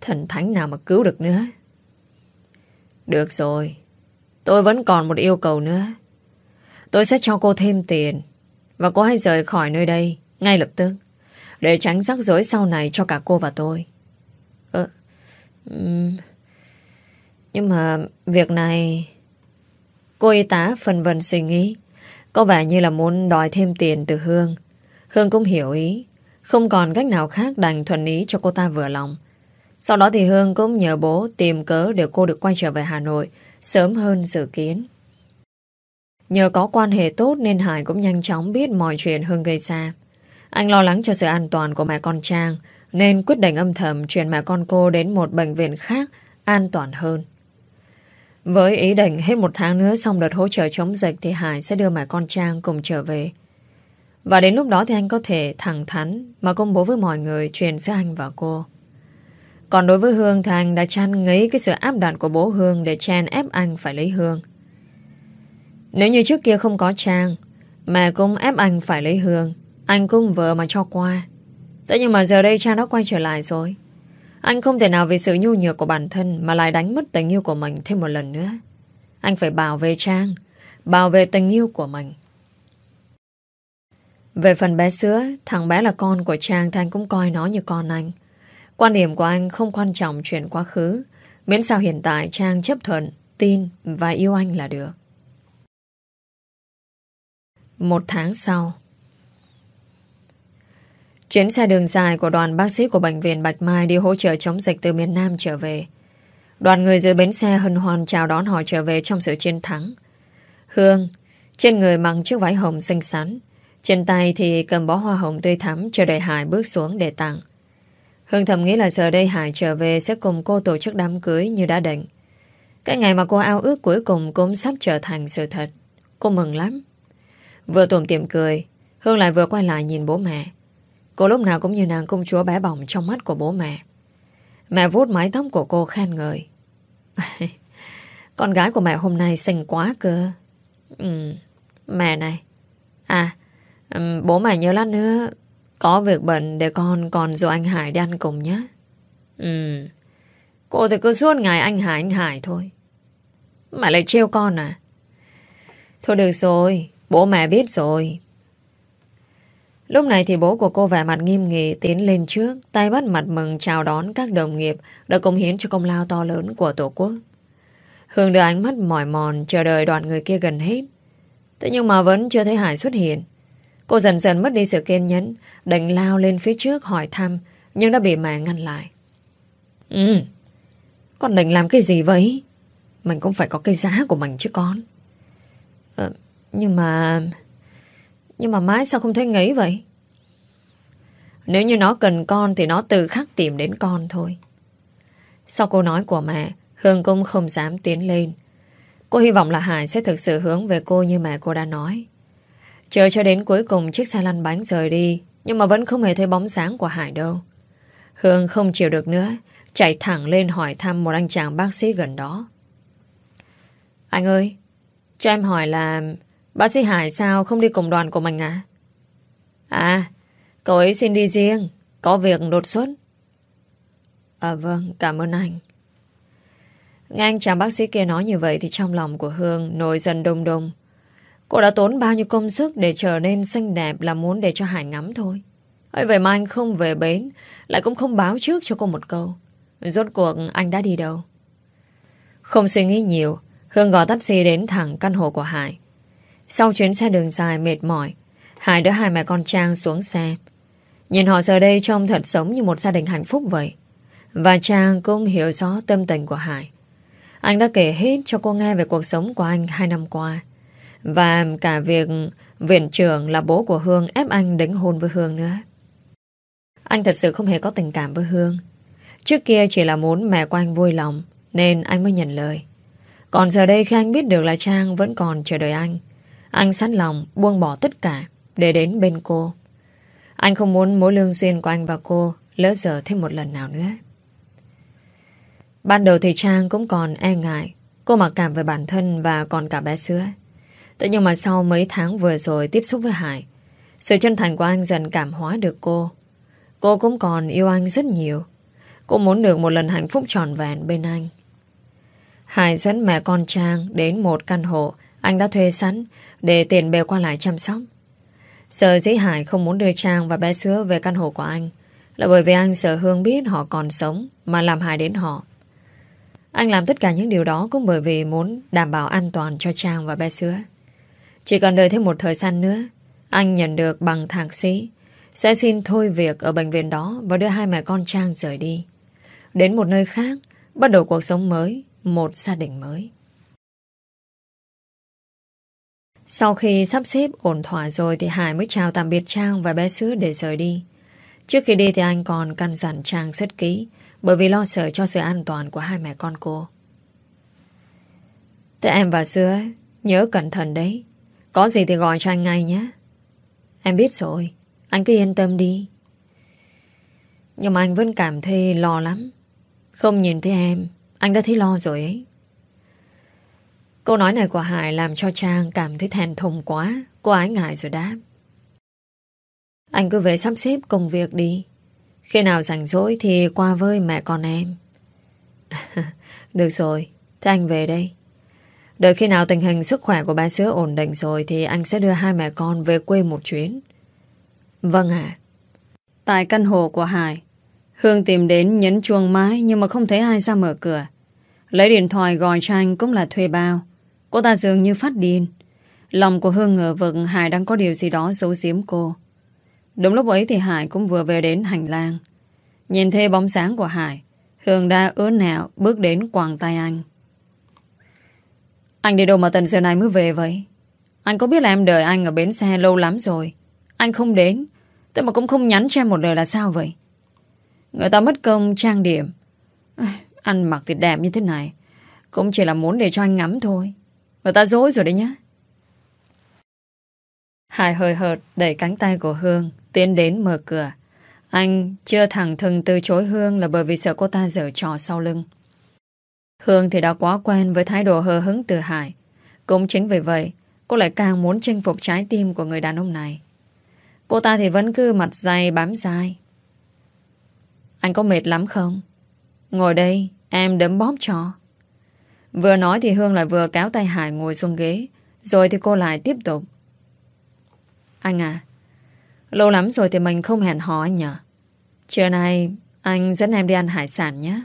thần thánh nào mà cứu được nữa. Được rồi. Tôi vẫn còn một yêu cầu nữa. Tôi sẽ cho cô thêm tiền. Và cô hãy rời khỏi nơi đây ngay lập tức. Để tránh rắc rối sau này cho cả cô và tôi. Ờ, um, nhưng mà việc này... Cô y tá phần vần suy nghĩ. Có vẻ như là muốn đòi thêm tiền từ Hương. Hương cũng hiểu ý. Không còn cách nào khác đành thuận ý cho cô ta vừa lòng. Sau đó thì Hương cũng nhờ bố tìm cớ để cô được quay trở về Hà Nội, sớm hơn dự kiến. Nhờ có quan hệ tốt nên Hải cũng nhanh chóng biết mọi chuyện Hương gây ra. Anh lo lắng cho sự an toàn của mẹ con Trang, nên quyết định âm thầm chuyển mẹ con cô đến một bệnh viện khác an toàn hơn. Với ý định hết một tháng nữa xong đợt hỗ trợ chống dịch thì Hải sẽ đưa mẹ con Trang cùng trở về. Và đến lúc đó thì anh có thể thẳng thắn mà công bố với mọi người chuyện giữa anh và cô. Còn đối với Hương thì anh đã chăn ngấy cái sự áp đặt của bố Hương để chen ép anh phải lấy Hương. Nếu như trước kia không có Trang, mẹ cũng ép anh phải lấy Hương, anh cũng vợ mà cho qua. Thế nhưng mà giờ đây Trang đã quay trở lại rồi. Anh không thể nào vì sự nhu nhược của bản thân mà lại đánh mất tình yêu của mình thêm một lần nữa. Anh phải bảo vệ Trang, bảo vệ tình yêu của mình. Về phần bé sữa, thằng bé là con của Trang thì anh cũng coi nó như con anh. Quan điểm của anh không quan trọng chuyện quá khứ, miễn sao hiện tại Trang chấp thuận, tin và yêu anh là được. Một tháng sau Chuyến xe đường dài của đoàn bác sĩ của Bệnh viện Bạch Mai đi hỗ trợ chống dịch từ miền Nam trở về. Đoàn người dưới bến xe hân hoan chào đón họ trở về trong sự chiến thắng. Hương, trên người mặc chiếc váy hồng xinh xắn, trên tay thì cầm bó hoa hồng tươi thắm chờ đợi Hải bước xuống để tặng. Hương thầm nghĩ là giờ đây Hải trở về sẽ cùng cô tổ chức đám cưới như đã định. Cái ngày mà cô ao ước cuối cùng cũng sắp trở thành sự thật. Cô mừng lắm. Vừa tủm tiệm cười, Hương lại vừa quay lại nhìn bố mẹ. Cô lúc nào cũng như nàng công chúa bé bỏng trong mắt của bố mẹ. Mẹ vuốt mái tóc của cô khen ngợi. Con gái của mẹ hôm nay xinh quá cơ. Ừ, mẹ này. À, ừ, bố mẹ nhớ lát nữa có việc bận để con còn dụ anh Hải đi ăn cùng nhé. Ừ, cô thì cứ suốt ngày anh Hải anh Hải thôi. Mẹ lại trêu con à? Thôi được rồi, bố mẹ biết rồi. Lúc này thì bố của cô vẻ mặt nghiêm nghị tiến lên trước, tay bắt mặt mừng chào đón các đồng nghiệp đã công hiến cho công lao to lớn của Tổ quốc. Hương đưa ánh mắt mỏi mòn chờ đợi đoàn người kia gần hết. Thế nhưng mà vẫn chưa thấy Hải xuất hiện. Cô dần dần mất đi sự kiên nhẫn, đành lao lên phía trước hỏi thăm, nhưng đã bị mẹ ngăn lại. Ừ, con định làm cái gì vậy? Mình cũng phải có cái giá của mình chứ con. Ờ, nhưng mà... Nhưng mà mãi sao không thấy ngấy vậy? Nếu như nó cần con thì nó tự khắc tìm đến con thôi. Sau câu nói của mẹ, Hương cũng không dám tiến lên. Cô hy vọng là Hải sẽ thực sự hướng về cô như mẹ cô đã nói. Chờ cho đến cuối cùng chiếc xe lăn bánh rời đi, nhưng mà vẫn không hề thấy bóng sáng của Hải đâu. Hương không chịu được nữa, chạy thẳng lên hỏi thăm một anh chàng bác sĩ gần đó. Anh ơi, cho em hỏi là Bác sĩ Hải sao không đi cùng đoàn của mình à? À, cậu ấy xin đi riêng, có việc đột xuất. À vâng, cảm ơn anh. Nghe anh chàng bác sĩ kia nói như vậy thì trong lòng của Hương nổi dần đông đông. Cô đã tốn bao nhiêu công sức để trở nên xinh đẹp là muốn để cho Hải ngắm thôi. ấy vậy mà anh không về bến, lại cũng không báo trước cho cô một câu. Rốt cuộc anh đã đi đâu? Không suy nghĩ nhiều, Hương gọi taxi đến thẳng căn hộ của Hải. Sau chuyến xe đường dài mệt mỏi, Hải đỡ hai mẹ con Trang xuống xe. Nhìn họ giờ đây trông thật sống như một gia đình hạnh phúc vậy. Và Trang cũng hiểu rõ tâm tình của Hải. Anh đã kể hết cho cô nghe về cuộc sống của anh hai năm qua. Và cả việc viện trưởng là bố của Hương ép anh đính hôn với Hương nữa. Anh thật sự không hề có tình cảm với Hương. Trước kia chỉ là muốn mẹ của anh vui lòng nên anh mới nhận lời. Còn giờ đây khi anh biết được là Trang vẫn còn chờ đợi anh, anh sẵn lòng buông bỏ tất cả để đến bên cô. Anh không muốn mối lương duyên của anh và cô lỡ dở thêm một lần nào nữa. Ban đầu thì Trang cũng còn e ngại. Cô mặc cảm về bản thân và còn cả bé sữa Thế nhưng mà sau mấy tháng vừa rồi tiếp xúc với Hải, Sự chân thành của anh dần cảm hóa được cô. Cô cũng còn yêu anh rất nhiều. Cô muốn được một lần hạnh phúc tròn vẹn bên anh. Hải dẫn mẹ con Trang đến một căn hộ anh đã thuê sẵn để tiền bèo qua lại chăm sóc. Sợ dĩ Hải không muốn đưa Trang và bé sữa về căn hộ của anh là bởi vì anh sợ Hương biết họ còn sống mà làm hại đến họ. Anh làm tất cả những điều đó cũng bởi vì muốn đảm bảo an toàn cho Trang và bé sữa. Chỉ cần đợi thêm một thời gian nữa, anh nhận được bằng thạc sĩ, sẽ xin thôi việc ở bệnh viện đó và đưa hai mẹ con Trang rời đi. Đến một nơi khác, bắt đầu cuộc sống mới, một gia đình mới. Sau khi sắp xếp ổn thỏa rồi thì Hải mới chào tạm biệt Trang và bé sữa để rời đi. Trước khi đi thì anh còn căn dặn Trang rất kỹ bởi vì lo sợ cho sự an toàn của hai mẹ con cô. Thế em và Sữa nhớ cẩn thận đấy. Có gì thì gọi cho anh ngay nhé. Em biết rồi, anh cứ yên tâm đi. Nhưng mà anh vẫn cảm thấy lo lắm. Không nhìn thấy em, anh đã thấy lo rồi ấy. Câu nói này của Hải làm cho Trang cảm thấy thèn thùng quá. Cô ái ngại rồi đáp. Anh cứ về sắp xếp công việc đi. Khi nào rảnh rỗi thì qua với mẹ con em. Được rồi, thế anh về đây. Đợi khi nào tình hình sức khỏe của bé sữa ổn định rồi thì anh sẽ đưa hai mẹ con về quê một chuyến. Vâng ạ. Tại căn hộ của Hải, Hương tìm đến nhấn chuông mái nhưng mà không thấy ai ra mở cửa. Lấy điện thoại gọi cho anh cũng là thuê bao. Cô ta dường như phát điên. Lòng của Hương ngờ vực Hải đang có điều gì đó giấu giếm cô. Đúng lúc ấy thì Hải cũng vừa về đến hành lang. Nhìn thấy bóng sáng của Hải, Hương đã ứa nẹo bước đến quàng tay anh. Anh đi đâu mà tận giờ này mới về vậy? Anh có biết là em đợi anh ở bến xe lâu lắm rồi. Anh không đến, tôi mà cũng không nhắn cho em một lời là sao vậy? Người ta mất công trang điểm. anh mặc thì đẹp như thế này. Cũng chỉ là muốn để cho anh ngắm thôi. Người ta dối rồi đấy nhá. Hải hơi hợt đẩy cánh tay của Hương tiến đến mở cửa. Anh chưa thẳng thừng từ chối Hương là bởi vì sợ cô ta dở trò sau lưng. Hương thì đã quá quen với thái độ hờ hứng từ Hải. Cũng chính vì vậy, cô lại càng muốn chinh phục trái tim của người đàn ông này. Cô ta thì vẫn cứ mặt dày bám dai. Anh có mệt lắm không? Ngồi đây, em đấm bóp cho. Vừa nói thì Hương lại vừa kéo tay Hải ngồi xuống ghế, rồi thì cô lại tiếp tục. Anh à, lâu lắm rồi thì mình không hẹn hò anh nhờ. Trưa nay anh dẫn em đi ăn hải sản nhé.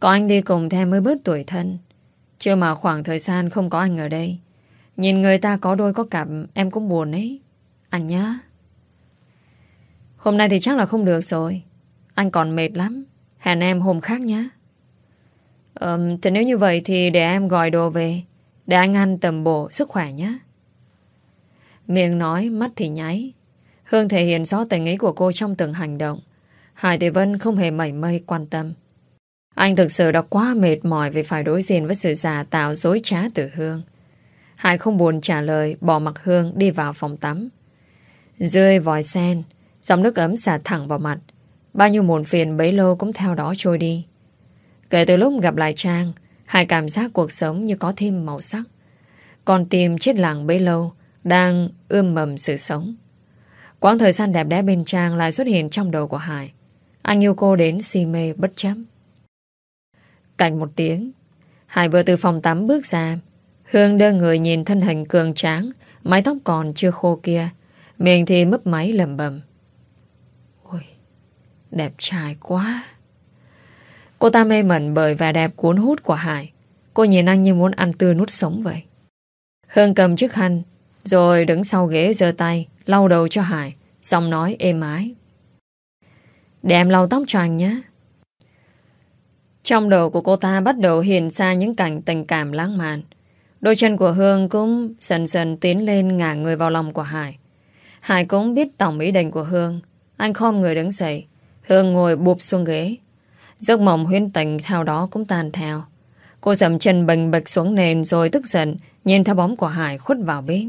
Có anh đi cùng thêm mới bớt tuổi thân. Chưa mà khoảng thời gian không có anh ở đây. Nhìn người ta có đôi có cặp em cũng buồn ấy. Anh nhá. Hôm nay thì chắc là không được rồi. Anh còn mệt lắm. Hẹn em hôm khác nhé. Um, thì nếu như vậy thì để em gọi đồ về. Để anh ăn tầm bổ sức khỏe nhé. Miệng nói, mắt thì nháy. Hương thể hiện rõ tình ý của cô trong từng hành động. Hải Thị Vân không hề mảy mây quan tâm. Anh thực sự đã quá mệt mỏi vì phải đối diện với sự giả tạo dối trá từ Hương. Hải không buồn trả lời, bỏ mặc Hương đi vào phòng tắm. Rơi vòi sen, dòng nước ấm xả thẳng vào mặt. Bao nhiêu muộn phiền bấy lâu cũng theo đó trôi đi. Kể từ lúc gặp lại Trang, Hải cảm giác cuộc sống như có thêm màu sắc. Còn tim chết lặng bấy lâu, đang ươm mầm sự sống. Quãng thời gian đẹp đẽ bên Trang lại xuất hiện trong đầu của Hải. Anh yêu cô đến si mê bất chấp. Cạnh một tiếng, Hải vừa từ phòng tắm bước ra. Hương đưa người nhìn thân hình cường tráng, mái tóc còn chưa khô kia. Miệng thì mấp máy lầm bầm. Ôi, đẹp trai quá. Cô ta mê mẩn bởi vẻ đẹp cuốn hút của Hải. Cô nhìn anh như muốn ăn tươi nút sống vậy. Hương cầm chiếc khăn, rồi đứng sau ghế giơ tay, lau đầu cho Hải, xong nói êm ái. Để em lau tóc cho anh nhé. Trong đầu của cô ta bắt đầu hiện ra những cảnh tình cảm lãng mạn. Đôi chân của Hương cũng dần dần tiến lên ngả người vào lòng của Hải. Hải cũng biết tổng ý định của Hương. Anh khom người đứng dậy. Hương ngồi bụp xuống ghế. Giấc mộng huyên tình theo đó cũng tàn theo. Cô dầm chân bình bịch xuống nền rồi tức giận nhìn theo bóng của Hải khuất vào bếp.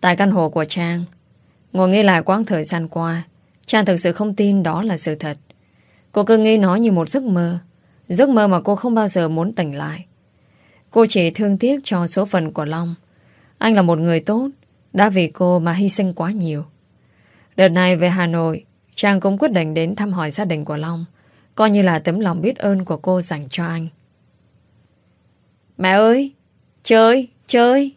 Tại căn hộ của Trang, ngồi nghĩ lại quãng thời gian qua, Trang thực sự không tin đó là sự thật. Cô cứ nghĩ nó như một giấc mơ. Giấc mơ mà cô không bao giờ muốn tỉnh lại. Cô chỉ thương tiếc cho số phận của Long. Anh là một người tốt, đã vì cô mà hy sinh quá nhiều. Đợt này về Hà Nội, Trang cũng quyết định đến thăm hỏi gia đình của Long, coi như là tấm lòng biết ơn của cô dành cho anh. Mẹ ơi! Chơi! Chơi!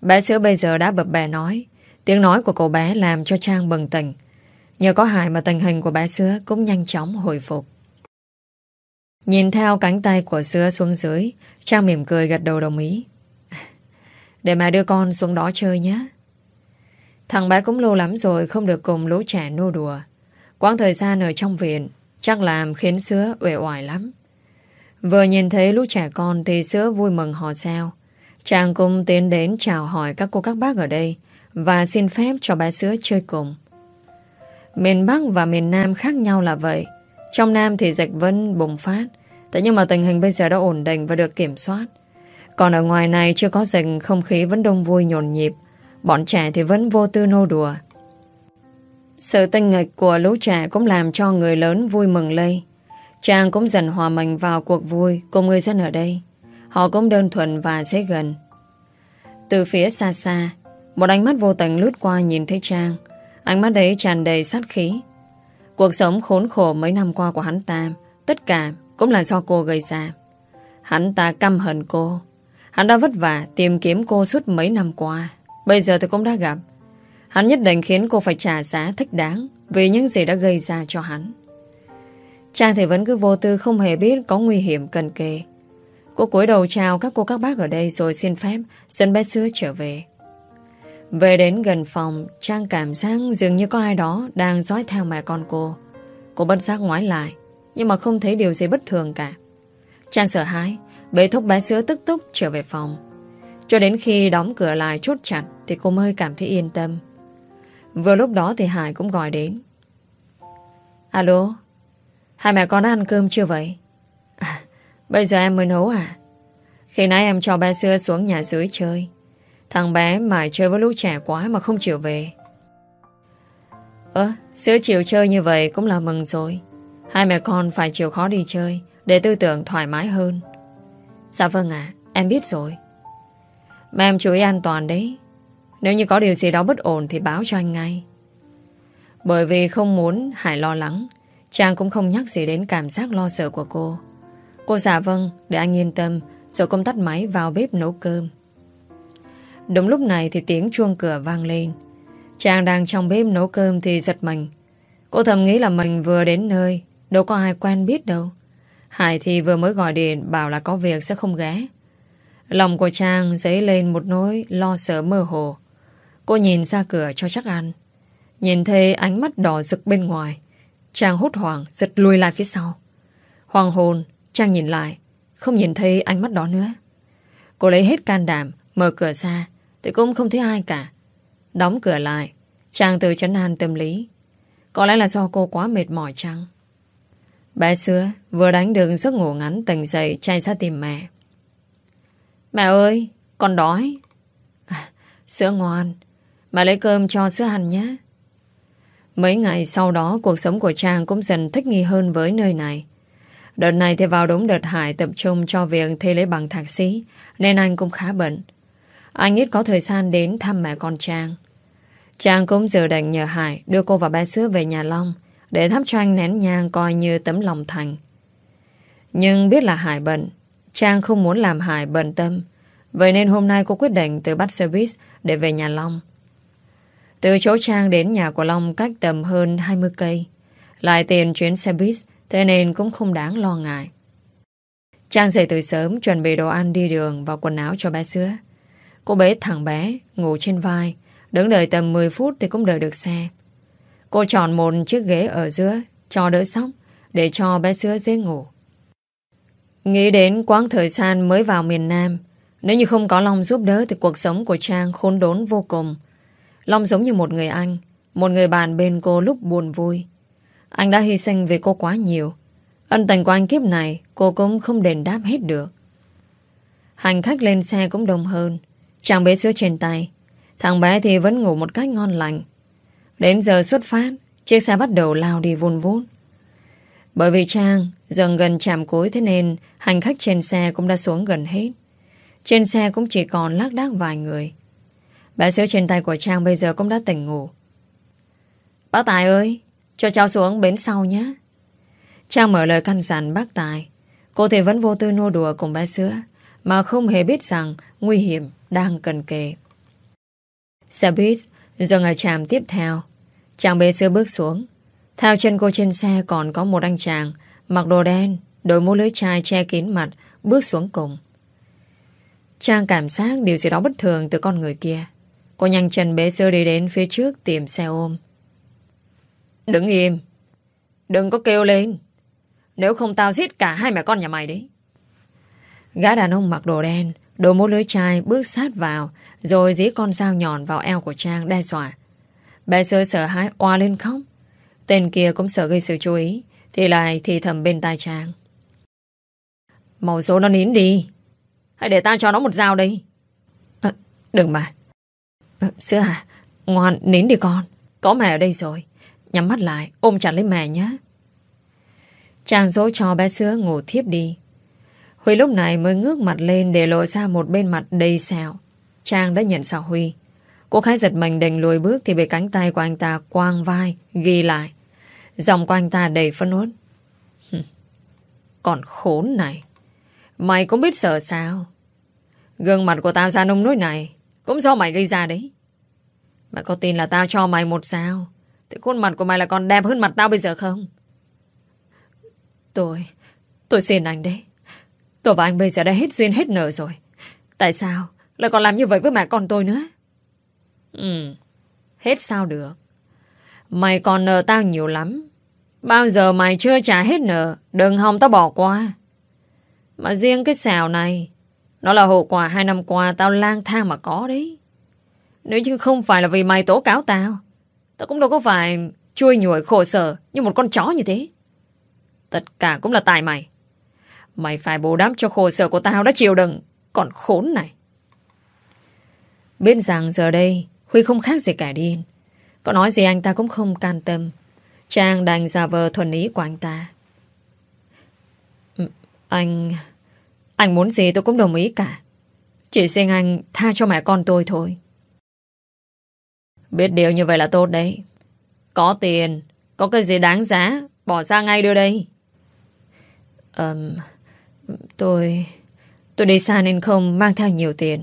Bé sữa bây giờ đã bập bè nói, tiếng nói của cậu bé làm cho Trang bừng tỉnh. Nhờ có Hải mà tình hình của bé sữa cũng nhanh chóng hồi phục. Nhìn theo cánh tay của sữa xuống dưới, Trang mỉm cười gật đầu đồng ý. Để mẹ đưa con xuống đó chơi nhé. Thằng bé cũng lâu lắm rồi không được cùng lũ trẻ nô đùa. Quãng thời gian ở trong viện chắc làm khiến sữa uể oải lắm. Vừa nhìn thấy lũ trẻ con thì sữa vui mừng họ sao. Chàng cũng tiến đến chào hỏi các cô các bác ở đây và xin phép cho bé sữa chơi cùng. Miền Bắc và miền Nam khác nhau là vậy. Trong Nam thì dịch vẫn bùng phát, thế nhưng mà tình hình bây giờ đã ổn định và được kiểm soát. Còn ở ngoài này chưa có dịch không khí vẫn đông vui nhộn nhịp, bọn trẻ thì vẫn vô tư nô đùa. Sự tinh nghịch của lũ trẻ cũng làm cho người lớn vui mừng lây. Trang cũng dần hòa mình vào cuộc vui cùng người dân ở đây. Họ cũng đơn thuần và dễ gần. Từ phía xa xa, một ánh mắt vô tình lướt qua nhìn thấy Trang. Ánh mắt đấy tràn đầy sát khí. Cuộc sống khốn khổ mấy năm qua của hắn ta, tất cả cũng là do cô gây ra. Hắn ta căm hận cô. Hắn đã vất vả tìm kiếm cô suốt mấy năm qua. Bây giờ thì cũng đã gặp. Hắn nhất định khiến cô phải trả giá thích đáng vì những gì đã gây ra cho hắn. Trang thì vẫn cứ vô tư không hề biết có nguy hiểm cần kề. Cô cúi đầu chào các cô các bác ở đây rồi xin phép dẫn bé sữa trở về. Về đến gần phòng, Trang cảm giác dường như có ai đó đang dõi theo mẹ con cô. Cô bất giác ngoái lại, nhưng mà không thấy điều gì bất thường cả. Trang sợ hãi, bế thúc bé sữa tức tốc trở về phòng. Cho đến khi đóng cửa lại chốt chặt thì cô mới cảm thấy yên tâm. Vừa lúc đó thì Hải cũng gọi đến. Alo, hai mẹ con đã ăn cơm chưa vậy? À, bây giờ em mới nấu à? Khi nãy em cho bé xưa xuống nhà dưới chơi. Thằng bé mải chơi với lũ trẻ quá mà không chịu về. Ơ, sữa chịu chơi như vậy cũng là mừng rồi. Hai mẹ con phải chịu khó đi chơi để tư tưởng thoải mái hơn. Dạ vâng ạ, em biết rồi. Mà em chú ý an toàn đấy. Nếu như có điều gì đó bất ổn thì báo cho anh ngay. Bởi vì không muốn Hải lo lắng, Trang cũng không nhắc gì đến cảm giác lo sợ của cô. Cô giả vâng, để anh yên tâm, rồi công tắt máy vào bếp nấu cơm. Đúng lúc này thì tiếng chuông cửa vang lên. Trang đang trong bếp nấu cơm thì giật mình. Cô thầm nghĩ là mình vừa đến nơi, đâu có ai quen biết đâu. Hải thì vừa mới gọi điện bảo là có việc sẽ không ghé. Lòng của Trang dấy lên một nỗi lo sợ mơ hồ. Cô nhìn ra cửa cho chắc ăn. Nhìn thấy ánh mắt đỏ rực bên ngoài. Trang hốt hoảng giật lùi lại phía sau. Hoàng hồn, Trang nhìn lại, không nhìn thấy ánh mắt đó nữa. Cô lấy hết can đảm, mở cửa ra, thì cũng không thấy ai cả. Đóng cửa lại, Trang từ chấn an tâm lý. Có lẽ là do cô quá mệt mỏi chăng? Bé xưa vừa đánh được giấc ngủ ngắn tỉnh dậy chạy ra tìm mẹ. Mẹ ơi, con đói. À, sữa ngoan, mà lấy cơm cho sữa hành nhé. Mấy ngày sau đó cuộc sống của Trang cũng dần thích nghi hơn với nơi này. Đợt này thì vào đúng đợt Hải tập trung cho việc thi lấy bằng thạc sĩ nên anh cũng khá bận. Anh ít có thời gian đến thăm mẹ con Trang. Trang cũng dự định nhờ Hải đưa cô và bé sữa về nhà Long để thắp cho anh nén nhang coi như tấm lòng thành. Nhưng biết là Hải bận, Trang không muốn làm Hải bận tâm. Vậy nên hôm nay cô quyết định từ bắt xe buýt để về nhà Long. Từ chỗ Trang đến nhà của Long cách tầm hơn 20 cây. Lại tiền chuyến xe buýt, thế nên cũng không đáng lo ngại. Trang dậy từ sớm chuẩn bị đồ ăn đi đường và quần áo cho bé sữa. Cô bế thằng bé, ngủ trên vai, đứng đợi tầm 10 phút thì cũng đợi được xe. Cô chọn một chiếc ghế ở giữa, cho đỡ sóc, để cho bé sữa dễ ngủ. Nghĩ đến quãng thời gian mới vào miền Nam, nếu như không có Long giúp đỡ thì cuộc sống của Trang khốn đốn vô cùng. Long giống như một người anh, một người bạn bên cô lúc buồn vui. Anh đã hy sinh vì cô quá nhiều. Ân tình của anh kiếp này cô cũng không đền đáp hết được. Hành khách lên xe cũng đông hơn. Chàng bé sữa trên tay. Thằng bé thì vẫn ngủ một cách ngon lành. Đến giờ xuất phát, chiếc xe bắt đầu lao đi vun vút. Bởi vì Trang dần gần chạm cuối thế nên hành khách trên xe cũng đã xuống gần hết. Trên xe cũng chỉ còn lác đác vài người. Bé sữa trên tay của Trang bây giờ cũng đã tỉnh ngủ. Bác Tài ơi, cho cháu xuống bến sau nhé. Trang mở lời căn dặn bác Tài. Cô thì vẫn vô tư nô đùa cùng bé sữa, mà không hề biết rằng nguy hiểm đang cần kề. Xe buýt dừng ở trạm tiếp theo. Chàng bé sữa bước xuống. Theo chân cô trên xe còn có một anh chàng mặc đồ đen, đội mũ lưới chai che kín mặt, bước xuống cùng. Trang cảm giác điều gì đó bất thường từ con người kia. Cô nhanh chân bế sơ đi đến phía trước tìm xe ôm. Đứng im. Đừng có kêu lên. Nếu không tao giết cả hai mẹ con nhà mày đấy. Gã đàn ông mặc đồ đen, đồ mũ lưới chai bước sát vào, rồi dí con dao nhọn vào eo của Trang đe dọa. Bé sơ sợ hãi oa lên khóc. Tên kia cũng sợ gây sự chú ý, thì lại thì thầm bên tai Trang. Màu số nó nín đi. Hãy để tao cho nó một dao đây. À, đừng mà. Ừ, sữa à, ngoan, nín đi con. Có mẹ ở đây rồi. Nhắm mắt lại, ôm chặt lấy mẹ nhé. Chàng dỗ cho bé sữa ngủ thiếp đi. Huy lúc này mới ngước mặt lên để lộ ra một bên mặt đầy sẹo. Trang đã nhận ra Huy. Cô khái giật mình định lùi bước thì bị cánh tay của anh ta quang vai, ghi lại. Dòng của anh ta đầy phân hốt. Còn khốn này. Mày cũng biết sợ sao? Gương mặt của tao ra nông nỗi này cũng do mày gây ra đấy. Mày có tin là tao cho mày một sao? Thì khuôn mặt của mày là còn đẹp hơn mặt tao bây giờ không? Tôi, tôi xin anh đấy. Tôi và anh bây giờ đã hết duyên hết nợ rồi. Tại sao lại còn làm như vậy với mẹ con tôi nữa? Ừ, hết sao được. Mày còn nợ tao nhiều lắm. Bao giờ mày chưa trả hết nợ, đừng hòng tao bỏ qua. Mà riêng cái xào này, nó là hậu quả hai năm qua tao lang thang mà có đấy. Nếu như không phải là vì mày tố cáo tao, tao cũng đâu có phải chui nhủi khổ sở như một con chó như thế. Tất cả cũng là tại mày. Mày phải bù đắp cho khổ sở của tao đã chịu đựng. Còn khốn này. Biết rằng giờ đây Huy không khác gì cả điên. Có nói gì anh ta cũng không can tâm. Trang đành giả vờ thuần ý của anh ta. Ừ, anh... Anh muốn gì tôi cũng đồng ý cả. Chỉ xin anh tha cho mẹ con tôi thôi. Biết điều như vậy là tốt đấy. Có tiền, có cái gì đáng giá, bỏ ra ngay đưa đây. Um, tôi... Tôi đi xa nên không mang theo nhiều tiền.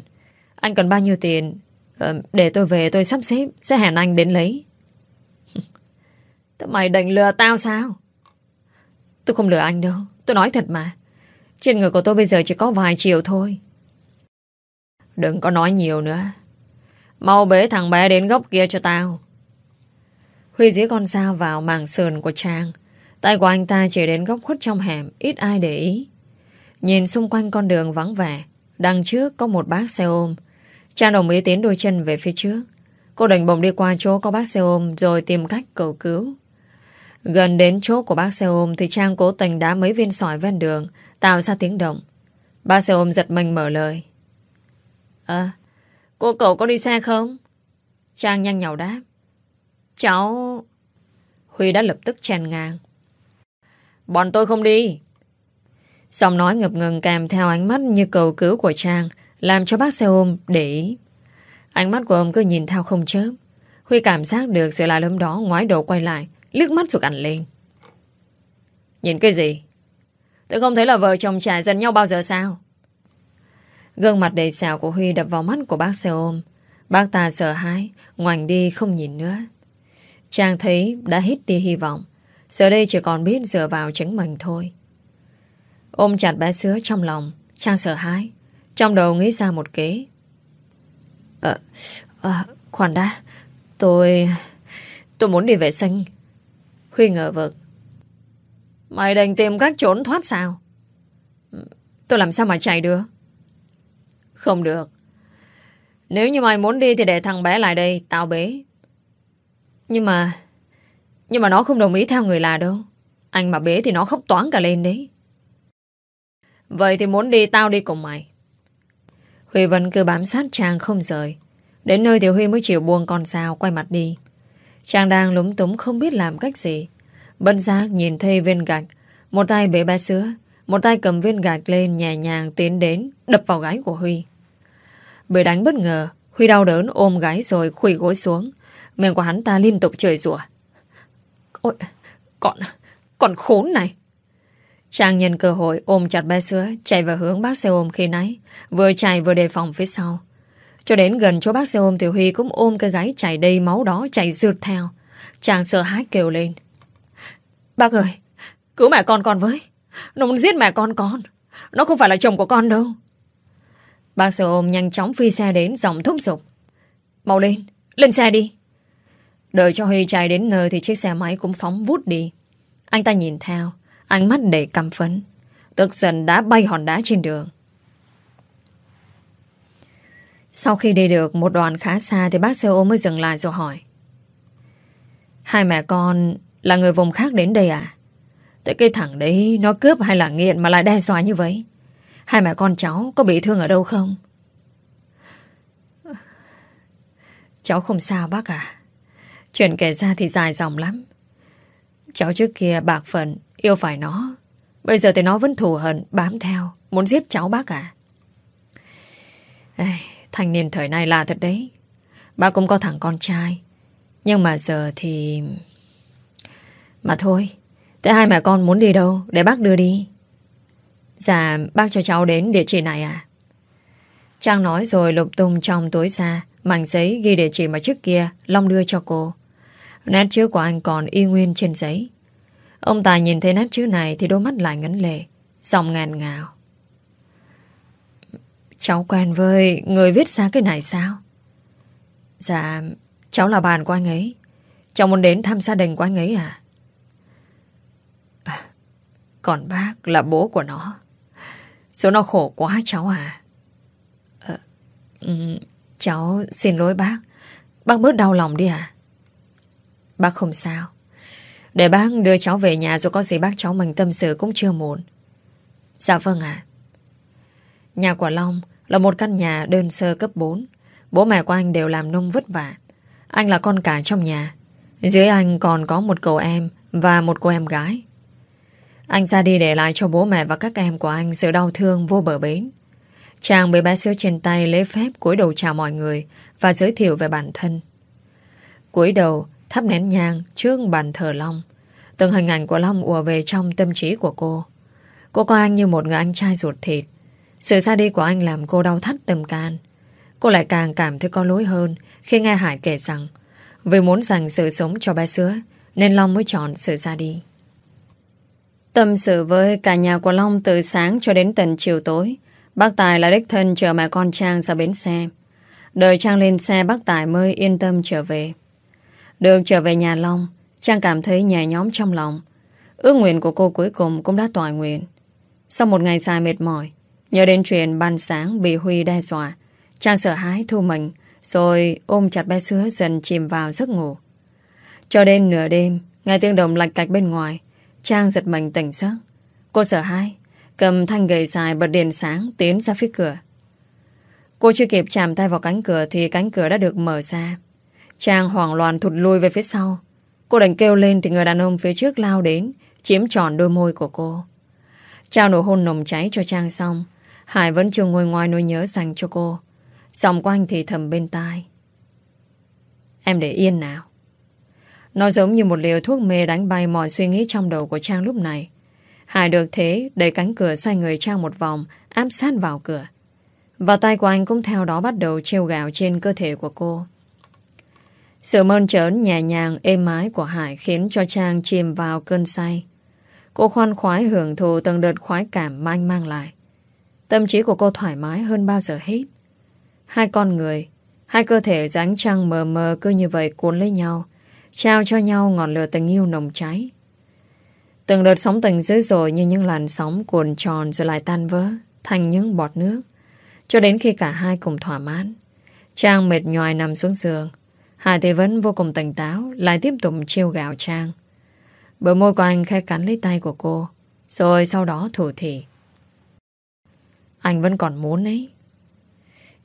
Anh cần bao nhiêu tiền? Um, để tôi về tôi sắp xếp, sẽ hẹn anh đến lấy. Thế mày định lừa tao sao? Tôi không lừa anh đâu. Tôi nói thật mà. Trên người của tôi bây giờ chỉ có vài triệu thôi. Đừng có nói nhiều nữa. Mau bế thằng bé đến góc kia cho tao. Huy dĩ con dao vào màng sườn của Trang. Tay của anh ta chỉ đến góc khuất trong hẻm, ít ai để ý. Nhìn xung quanh con đường vắng vẻ, đằng trước có một bác xe ôm. Trang đồng ý tiến đôi chân về phía trước. Cô đành bồng đi qua chỗ có bác xe ôm rồi tìm cách cầu cứu. Gần đến chỗ của bác xe ôm thì Trang cố tình đá mấy viên sỏi ven đường, tạo ra tiếng động. Bác xe ôm giật mình mở lời. À, cô cậu có đi xe không? Trang nhanh nhào đáp. Cháu... Huy đã lập tức chèn ngang. Bọn tôi không đi. Giọng nói ngập ngừng kèm theo ánh mắt như cầu cứu của Trang làm cho bác xe ôm để ý. Ánh mắt của ông cứ nhìn theo không chớp. Huy cảm giác được sự lạ lẫm đó ngoái đầu quay lại, liếc mắt rồi ảnh lên. Nhìn cái gì? Tôi không thấy là vợ chồng trả dần nhau bao giờ sao? Gương mặt đầy xào của Huy đập vào mắt của bác xe ôm. Bác ta sợ hãi, ngoảnh đi không nhìn nữa. chàng thấy đã hít đi hy vọng. Giờ đây chỉ còn biết dựa vào chính mình thôi. Ôm chặt bé sứa trong lòng, Trang sợ hãi. Trong đầu nghĩ ra một kế. Ờ, à, khoan đã. Tôi... Tôi muốn đi vệ sinh. Huy ngờ vực. Mày đành tìm cách trốn thoát sao? Tôi làm sao mà chạy được? Không được. Nếu như mày muốn đi thì để thằng bé lại đây, tao bế. Nhưng mà... Nhưng mà nó không đồng ý theo người là đâu. Anh mà bế thì nó khóc toán cả lên đấy. Vậy thì muốn đi tao đi cùng mày. Huy vẫn cứ bám sát Trang không rời. Đến nơi thì Huy mới chịu buông con sao quay mặt đi. Trang đang lúng túng không biết làm cách gì. Bất giác nhìn thấy viên gạch. Một tay bế ba sữa. Một tay cầm viên gạch lên nhẹ nhàng tiến đến đập vào gáy của Huy. Bị đánh bất ngờ, Huy đau đớn ôm gáy rồi khủy gối xuống. Miệng của hắn ta liên tục chửi rủa. Ôi, Còn Còn khốn này. Trang nhân cơ hội ôm chặt bé sữa, chạy vào hướng bác xe ôm khi nãy, vừa chạy vừa đề phòng phía sau. Cho đến gần chỗ bác xe ôm thì Huy cũng ôm cái gáy chảy đầy máu đó chạy rượt theo. Chàng sợ hãi kêu lên. Bác ơi, cứu mẹ con con với. Nó muốn giết mẹ con con. Nó không phải là chồng của con đâu. Bác xe ôm nhanh chóng phi xe đến dòng thúc giục. Mau lên, lên xe đi. Đợi cho Huy chạy đến nơi thì chiếc xe máy cũng phóng vút đi. Anh ta nhìn theo, ánh mắt đầy căm phấn. Tức giận đã bay hòn đá trên đường. Sau khi đi được một đoạn khá xa thì bác xe ôm mới dừng lại rồi hỏi. Hai mẹ con là người vùng khác đến đây à? Thế cái thằng đấy nó cướp hay là nghiện mà lại đe dọa như vậy? Hai mẹ con cháu có bị thương ở đâu không? Cháu không sao bác à. Chuyện kể ra thì dài dòng lắm. Cháu trước kia bạc phận, yêu phải nó. Bây giờ thì nó vẫn thù hận, bám theo, muốn giết cháu bác à. Ê, thanh niên thời này là thật đấy. Bác cũng có thằng con trai. Nhưng mà giờ thì... Mà thôi, thế hai mẹ con muốn đi đâu để bác đưa đi. Dạ, bác cho cháu đến địa chỉ này à? Trang nói rồi lục tung trong túi xa, mảnh giấy ghi địa chỉ mà trước kia Long đưa cho cô. Nét chữ của anh còn y nguyên trên giấy. Ông Tài nhìn thấy nét chữ này thì đôi mắt lại ngấn lệ, giọng ngàn ngào. Cháu quen với người viết ra cái này sao? Dạ, cháu là bạn của anh ấy. Cháu muốn đến thăm gia đình của anh ấy à? à còn bác là bố của nó. Số nó khổ quá cháu à. à um, cháu xin lỗi bác. Bác bớt đau lòng đi à? Bác không sao. Để bác đưa cháu về nhà rồi có gì bác cháu mình tâm sự cũng chưa muộn. Dạ vâng ạ. Nhà của Long là một căn nhà đơn sơ cấp 4. Bố mẹ của anh đều làm nông vất vả. Anh là con cả trong nhà. Dưới anh còn có một cậu em và một cô em gái. Anh ra đi để lại cho bố mẹ và các em của anh sự đau thương vô bờ bến. Chàng bị bé sữa trên tay lấy phép cúi đầu chào mọi người và giới thiệu về bản thân. cúi đầu, thắp nén nhang trước bàn thờ Long. Từng hình ảnh của Long ùa về trong tâm trí của cô. Cô coi anh như một người anh trai ruột thịt. Sự ra đi của anh làm cô đau thắt tâm can. Cô lại càng cảm thấy có lỗi hơn khi nghe Hải kể rằng vì muốn dành sự sống cho bé sữa nên Long mới chọn sự ra đi. Tâm sự với cả nhà của Long từ sáng cho đến tận chiều tối. Bác Tài là đích thân chờ mẹ con Trang ra bến xe. Đợi Trang lên xe bác Tài mới yên tâm trở về. Được trở về nhà Long, Trang cảm thấy nhẹ nhóm trong lòng. Ước nguyện của cô cuối cùng cũng đã tỏa nguyện. Sau một ngày dài mệt mỏi, nhớ đến chuyện ban sáng bị Huy đe dọa, Trang sợ hãi thu mình, rồi ôm chặt bé sứa dần chìm vào giấc ngủ. Cho đến nửa đêm, nghe tiếng đồng lạch cạch bên ngoài, Trang giật mình tỉnh giấc. Cô sợ hãi, cầm thanh gầy dài bật đèn sáng tiến ra phía cửa. Cô chưa kịp chạm tay vào cánh cửa thì cánh cửa đã được mở ra. Trang hoảng loạn thụt lui về phía sau. Cô đành kêu lên thì người đàn ông phía trước lao đến, chiếm tròn đôi môi của cô. Trao nổ hôn nồng cháy cho Trang xong, Hải vẫn chưa ngồi ngoài nỗi nhớ dành cho cô. Giọng quanh thì thầm bên tai. Em để yên nào. Nó giống như một liều thuốc mê đánh bay mọi suy nghĩ trong đầu của Trang lúc này. Hải được thế, đẩy cánh cửa xoay người Trang một vòng, áp sát vào cửa. Và tay của anh cũng theo đó bắt đầu treo gạo trên cơ thể của cô. Sự mơn trớn nhẹ nhàng êm ái của Hải khiến cho Trang chìm vào cơn say. Cô khoan khoái hưởng thụ từng đợt khoái cảm mà anh mang lại. Tâm trí của cô thoải mái hơn bao giờ hết. Hai con người, hai cơ thể dáng trăng mờ mờ cứ như vậy cuốn lấy nhau, trao cho nhau ngọn lửa tình yêu nồng cháy. Từng đợt sóng tình dữ dội như những làn sóng cuồn tròn rồi lại tan vỡ, thành những bọt nước. Cho đến khi cả hai cùng thỏa mãn. Trang mệt nhòi nằm xuống giường. Hải thì vẫn vô cùng tỉnh táo, lại tiếp tục chiêu gạo Trang. Bờ môi của anh khẽ cắn lấy tay của cô, rồi sau đó thủ thị. Anh vẫn còn muốn ấy.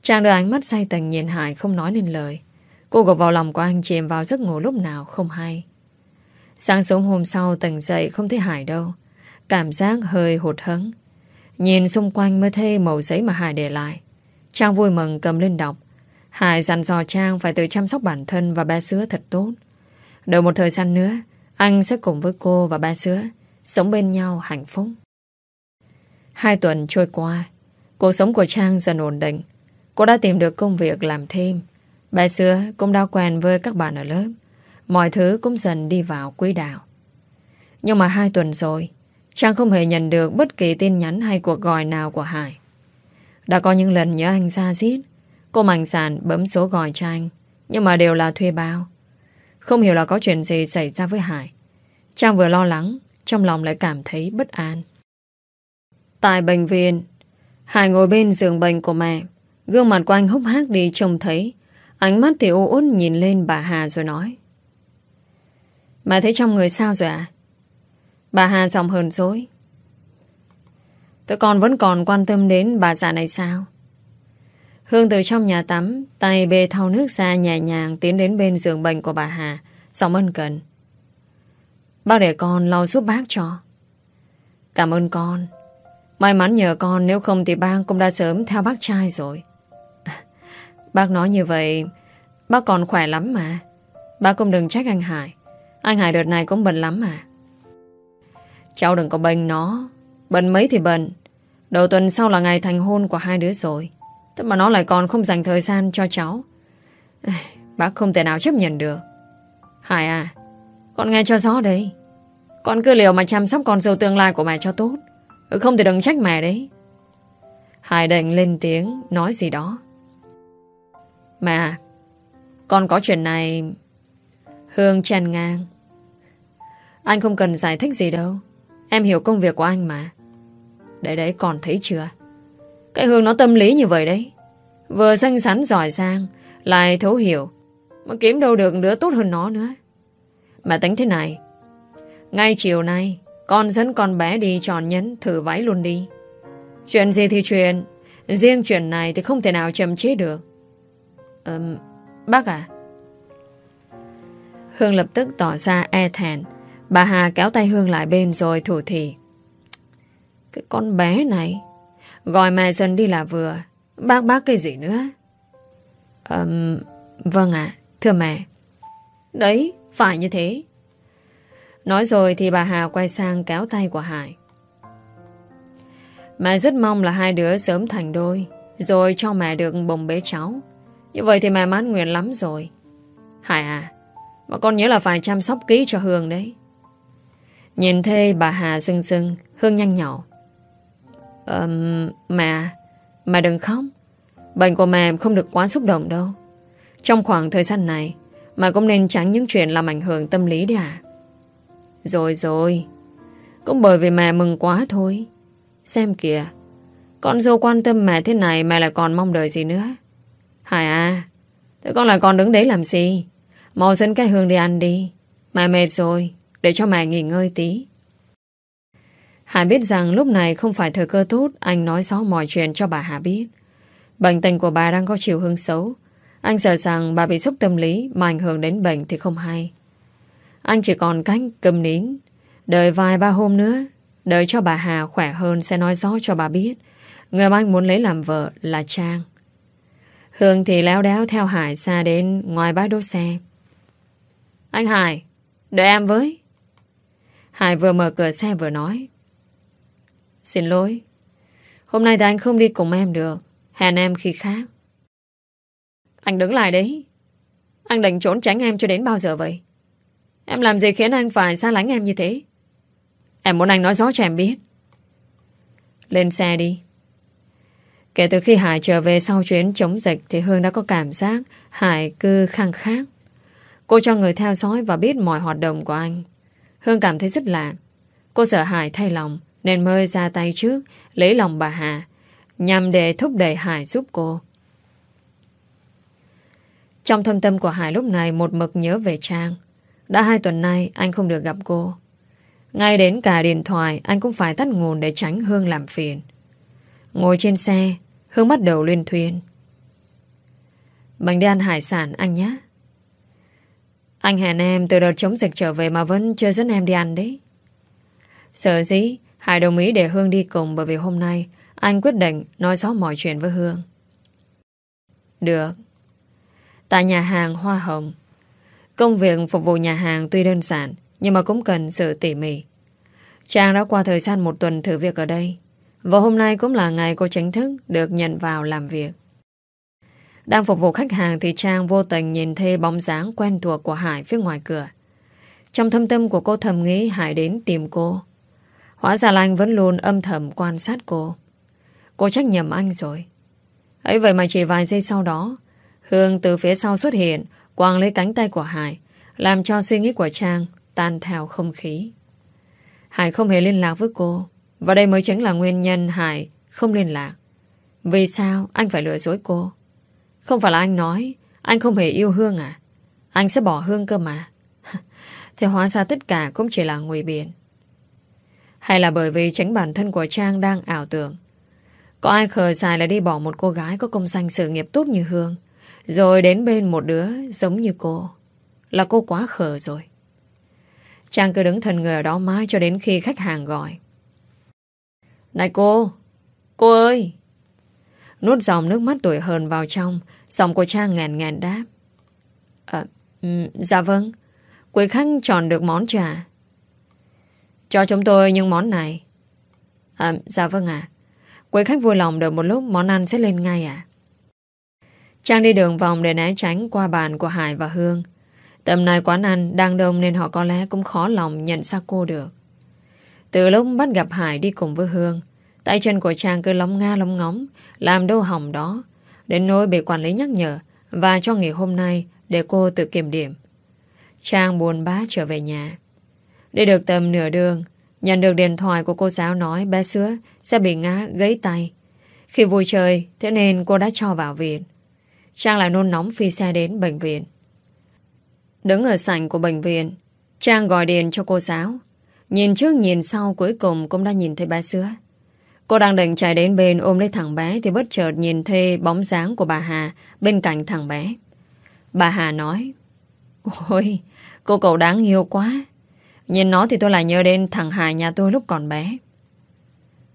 Trang đưa ánh mắt say tình nhìn Hải không nói nên lời. Cô gục vào lòng của anh chìm vào giấc ngủ lúc nào không hay. Sáng sớm hôm sau tỉnh dậy không thấy Hải đâu. Cảm giác hơi hụt hẫng. Nhìn xung quanh mới thấy màu giấy mà Hải để lại. Trang vui mừng cầm lên đọc. Hải dặn dò Trang phải tự chăm sóc bản thân và ba sứa thật tốt. Đợi một thời gian nữa, anh sẽ cùng với cô và ba sứa sống bên nhau hạnh phúc. Hai tuần trôi qua, cuộc sống của Trang dần ổn định. Cô đã tìm được công việc làm thêm. Ba xưa cũng đã quen với các bạn ở lớp. Mọi thứ cũng dần đi vào quỹ đạo. Nhưng mà hai tuần rồi, Trang không hề nhận được bất kỳ tin nhắn hay cuộc gọi nào của Hải. Đã có những lần nhớ anh ra giết, cô mạnh sản bấm số gọi trang, nhưng mà đều là thuê bao. Không hiểu là có chuyện gì xảy ra với Hải. Trang vừa lo lắng, trong lòng lại cảm thấy bất an. Tại bệnh viện, Hải ngồi bên giường bệnh của mẹ. Gương mặt của anh hốc hác đi trông thấy. Ánh mắt thì u út nhìn lên bà Hà rồi nói. Bà thấy trong người sao rồi ạ? À? Bà Hà giọng hờn dối. Tụi con vẫn còn quan tâm đến bà già này sao? Hương từ trong nhà tắm, tay bê thau nước ra nhẹ nhàng tiến đến bên giường bệnh của bà Hà, giọng ân cần. Bác để con lo giúp bác cho. Cảm ơn con. May mắn nhờ con nếu không thì bác cũng đã sớm theo bác trai rồi. Bác nói như vậy, bác còn khỏe lắm mà. Bác cũng đừng trách anh Hải. Anh Hải đợt này cũng bệnh lắm mà. Cháu đừng có bệnh nó. bệnh mấy thì bệnh, Đầu tuần sau là ngày thành hôn của hai đứa rồi. Thế mà nó lại còn không dành thời gian cho cháu. Bác không thể nào chấp nhận được. Hải à, con nghe cho rõ đấy Con cứ liều mà chăm sóc con dâu tương lai của mẹ cho tốt. Ừ, không thì đừng trách mẹ đấy. Hải đành lên tiếng nói gì đó. Mẹ, con có chuyện này... Hương chèn ngang. Anh không cần giải thích gì đâu. Em hiểu công việc của anh mà. Đấy đấy, còn thấy chưa? Cái Hương nó tâm lý như vậy đấy. Vừa xanh xắn giỏi giang lại thấu hiểu. Mà kiếm đâu được đứa tốt hơn nó nữa. Mà tính thế này. Ngay chiều nay, con dẫn con bé đi tròn nhấn thử váy luôn đi. Chuyện gì thì chuyện. Riêng chuyện này thì không thể nào chậm chế được. Um, bác à? Hương lập tức tỏ ra e thẹn. Bà Hà kéo tay Hương lại bên rồi thủ thị. Cái con bé này Gọi mẹ dần đi là vừa Bác bác cái gì nữa um, Vâng ạ Thưa mẹ Đấy phải như thế Nói rồi thì bà Hà quay sang kéo tay của Hải Mẹ rất mong là hai đứa sớm thành đôi Rồi cho mẹ được bồng bế cháu như vậy thì mẹ mãn nguyện lắm rồi. Hải à Mà con nhớ là phải chăm sóc kỹ cho Hương đấy. Nhìn thê bà Hà sưng sưng Hương nhăn nhỏ um, Mẹ Mẹ đừng khóc. Bệnh của mẹ không được quá xúc động đâu. Trong khoảng thời gian này Mà cũng nên tránh những chuyện làm ảnh hưởng tâm lý đi à? Rồi rồi. Cũng bởi vì mẹ mừng quá thôi. Xem kìa Con dâu quan tâm mẹ thế này Mẹ lại còn mong đợi gì nữa? Hải à Thế con là con đứng đấy làm gì? Màu xin cái hương đi ăn đi. Mẹ mệt rồi, Để cho mẹ nghỉ ngơi tí. Hải biết rằng lúc này không phải thời cơ tốt, Anh nói rõ mọi chuyện cho bà Hà biết. Bệnh tình của bà đang có chiều hướng xấu. Anh sợ rằng bà bị sốc tâm lý Mà ảnh hưởng đến bệnh thì không hay. Anh chỉ còn cách cầm nín. Đợi vài ba hôm nữa, Đợi cho bà Hà khỏe hơn Sẽ nói rõ cho bà biết. Người mà anh muốn lấy làm vợ là Trang. Hương thì léo đéo theo Hải xa đến ngoài bãi đỗ xe Anh Hải Đợi em với Hải vừa mở cửa xe vừa nói Xin lỗi, Hôm nay thì anh không đi cùng em được, Hẹn em khi khác. Anh đứng lại đấy. Anh định trốn tránh em cho đến bao giờ vậy? Em làm gì khiến anh phải xa lánh em như thế? Em muốn anh nói rõ cho em biết. Lên xe đi. Kể từ khi Hải trở về sau chuyến chống dịch thì Hương đã có cảm giác Hải cứ khăng khác. Cô cho người theo dõi và biết mọi hoạt động của anh. Hương cảm thấy rất lạ. Cô sợ Hải thay lòng nên mới ra tay trước lấy lòng bà Hà nhằm để thúc đẩy Hải giúp cô. Trong thâm tâm của Hải lúc này một mực nhớ về Trang. Đã hai tuần nay anh không được gặp cô. Ngay đến cả điện thoại anh cũng phải tắt nguồn để tránh Hương làm phiền. Ngồi trên xe, Hương bắt đầu lên thuyên. Mình đi ăn hải sản anh nhé. Anh hẹn em từ đợt chống dịch trở về mà vẫn chưa dẫn em đi ăn đấy. Sợ dĩ, Hải đồng ý để Hương đi cùng bởi vì hôm nay anh quyết định nói rõ mọi chuyện với Hương. Được. Tại nhà hàng Hoa Hồng, công việc phục vụ nhà hàng tuy đơn giản nhưng mà cũng cần sự tỉ mỉ. Trang đã qua thời gian một tuần thử việc ở đây và hôm nay cũng là ngày cô chính thức được nhận vào làm việc. Đang phục vụ khách hàng thì Trang vô tình nhìn thấy bóng dáng quen thuộc của Hải phía ngoài cửa. Trong thâm tâm của cô thầm nghĩ Hải đến tìm cô. Hóa ra là anh vẫn luôn âm thầm quan sát cô. Cô trách nhầm anh rồi. ấy vậy mà chỉ vài giây sau đó, Hương từ phía sau xuất hiện, quàng lấy cánh tay của Hải, làm cho suy nghĩ của Trang tan theo không khí. Hải không hề liên lạc với cô, và đây mới chính là nguyên nhân Hải không liên lạc. Vì sao anh phải lừa dối cô? Không phải là anh nói anh không hề yêu Hương à? Anh sẽ bỏ Hương cơ mà. Thì hóa ra tất cả cũng chỉ là ngụy biện. Hay là bởi vì chính bản thân của Trang đang ảo tưởng. Có ai khờ xài là đi bỏ một cô gái có công danh sự nghiệp tốt như Hương, rồi đến bên một đứa giống như cô. Là cô quá khờ rồi. Trang cứ đứng thần người ở đó mãi cho đến khi khách hàng gọi. Này cô! Cô ơi! Nuốt dòng nước mắt tuổi hờn vào trong, dòng của Trang ngàn ngàn đáp. À, dạ vâng. Quý khách chọn được món trà. Cho chúng tôi những món này. À, dạ vâng ạ. À. Quý khách vui lòng đợi một lúc món ăn sẽ lên ngay ạ. À? Trang đi đường vòng để né tránh qua bàn của Hải và Hương. Tầm này quán ăn đang đông nên họ có lẽ cũng khó lòng nhận ra cô được. Từ lúc bắt gặp Hải đi cùng với Hương, tay chân của chàng cứ lóng nga lóng ngóng, làm đâu hỏng đó, đến nỗi bị quản lý nhắc nhở và cho nghỉ hôm nay để cô tự kiểm điểm. Trang buồn bá trở về nhà. Đi được tầm nửa đường, nhận được điện thoại của cô giáo nói bé sữa sẽ bị ngã gãy tay. Khi vui chơi, thế nên cô đã cho vào viện. Trang lại nôn nóng phi xe đến bệnh viện. Đứng ở sảnh của bệnh viện, Trang gọi điện cho cô giáo. Nhìn trước nhìn sau cuối cùng cũng đã nhìn thấy bà sữa. Cô đang định chạy đến bên ôm lấy thằng bé thì bất chợt nhìn thấy bóng dáng của bà Hà bên cạnh thằng bé. Bà Hà nói Ôi, cô cậu đáng yêu quá. Nhìn nó thì tôi lại nhớ đến thằng Hà nhà tôi lúc còn bé.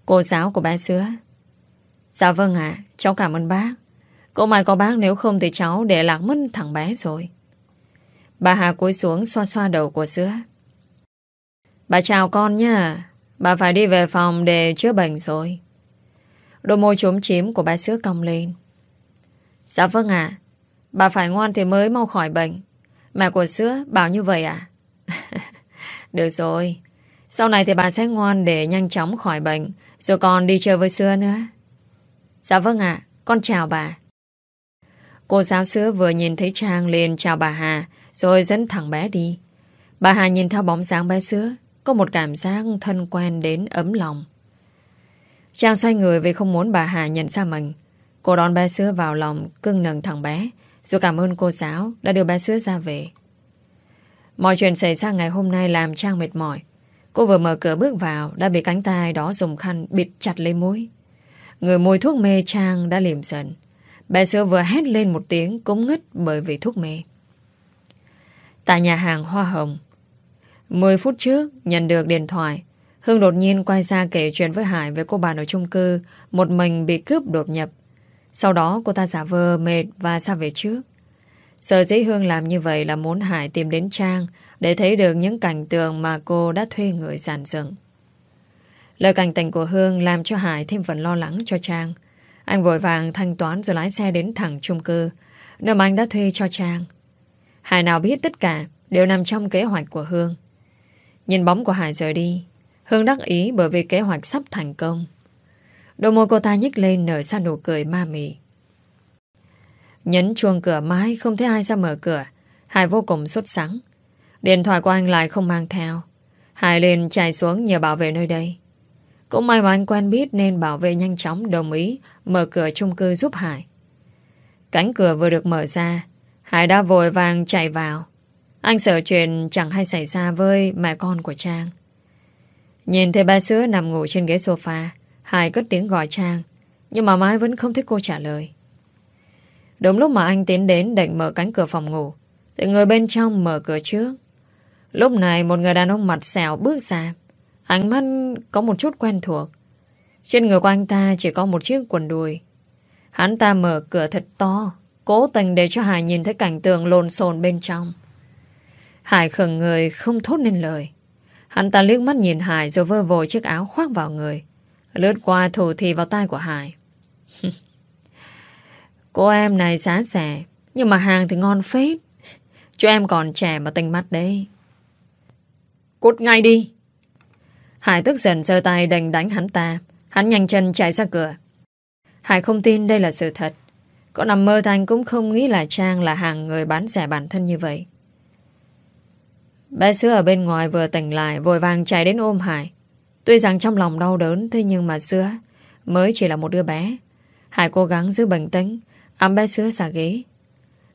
Cô giáo của bé sữa. Dạ vâng ạ, cháu cảm ơn bác. Cô mai có bác nếu không thì cháu để lạc mất thằng bé rồi. Bà Hà cúi xuống xoa xoa đầu của sữa. Bà chào con nha. Bà phải đi về phòng để chữa bệnh rồi. Đôi môi trốn chiếm của bà sữa cong lên. Dạ vâng ạ. Bà phải ngoan thì mới mau khỏi bệnh. Mẹ của sữa bảo như vậy à? Được rồi. Sau này thì bà sẽ ngoan để nhanh chóng khỏi bệnh. Rồi còn đi chơi với sữa nữa. Dạ vâng ạ. Con chào bà. Cô giáo sữa vừa nhìn thấy Trang liền chào bà Hà, rồi dẫn thẳng bé đi. Bà Hà nhìn theo bóng dáng bé sữa có một cảm giác thân quen đến ấm lòng. Trang xoay người vì không muốn bà Hà nhận ra mình. Cô đón bé sữa vào lòng, cưng nâng thằng bé, rồi cảm ơn cô giáo đã đưa bé sữa ra về. Mọi chuyện xảy ra ngày hôm nay làm Trang mệt mỏi. Cô vừa mở cửa bước vào đã bị cánh tay đó dùng khăn bịt chặt lấy mũi. Người mùi thuốc mê Trang đã liềm dần. Bé sữa vừa hét lên một tiếng cũng ngất bởi vì thuốc mê. Tại nhà hàng Hoa Hồng, 10 phút trước, nhận được điện thoại. Hương đột nhiên quay ra kể chuyện với Hải về cô bạn ở chung cư, một mình bị cướp đột nhập. Sau đó cô ta giả vờ mệt và ra về trước. Sở dĩ Hương làm như vậy là muốn Hải tìm đến Trang để thấy được những cảnh tượng mà cô đã thuê người giàn dựng. Lời cảnh tình của Hương làm cho Hải thêm phần lo lắng cho Trang. Anh vội vàng thanh toán rồi lái xe đến thẳng chung cư, nơi mà anh đã thuê cho Trang. Hải nào biết tất cả đều nằm trong kế hoạch của Hương. Nhìn bóng của Hải rời đi, Hương đắc ý bởi vì kế hoạch sắp thành công. Đôi môi cô ta nhích lên nở ra nụ cười ma mị. Nhấn chuông cửa mãi không thấy ai ra mở cửa. Hải vô cùng sốt sắng. Điện thoại của anh lại không mang theo. Hải liền chạy xuống nhờ bảo vệ nơi đây. Cũng may mà anh quen biết nên bảo vệ nhanh chóng đồng ý mở cửa chung cư giúp Hải. Cánh cửa vừa được mở ra, Hải đã vội vàng chạy vào. Anh sợ chuyện chẳng hay xảy ra với mẹ con của Trang. Nhìn thấy ba sữa nằm ngủ trên ghế sofa, Hải cất tiếng gọi Trang, nhưng mà mãi vẫn không thích cô trả lời. Đúng lúc mà anh tiến đến định mở cánh cửa phòng ngủ, thì người bên trong mở cửa trước. Lúc này một người đàn ông mặt xẻo bước ra, ánh mắt có một chút quen thuộc. Trên người của anh ta chỉ có một chiếc quần đùi. Hắn ta mở cửa thật to, cố tình để cho Hải nhìn thấy cảnh tượng lồn xồn bên trong. Hải khẩn người không thốt nên lời. Hắn ta liếc mắt nhìn Hải rồi vơ vội chiếc áo khoác vào người. Lướt qua thủ thì vào tay của Hải. Cô em này xá xẻ, nhưng mà hàng thì ngon phết. Chú em còn trẻ mà tinh mắt đấy. Cút ngay đi. Hải tức giận giơ tay đành đánh hắn ta. Hắn nhanh chân chạy ra cửa. Hải không tin đây là sự thật. Có nằm mơ thanh cũng không nghĩ là Trang là hàng người bán rẻ bản thân như vậy. Bé sữa ở bên ngoài vừa tỉnh lại vội vàng chạy đến ôm Hải. Tuy rằng trong lòng đau đớn thế nhưng mà sữa mới chỉ là một đứa bé. Hải cố gắng giữ bình tĩnh, ấm bé sữa xả ghế.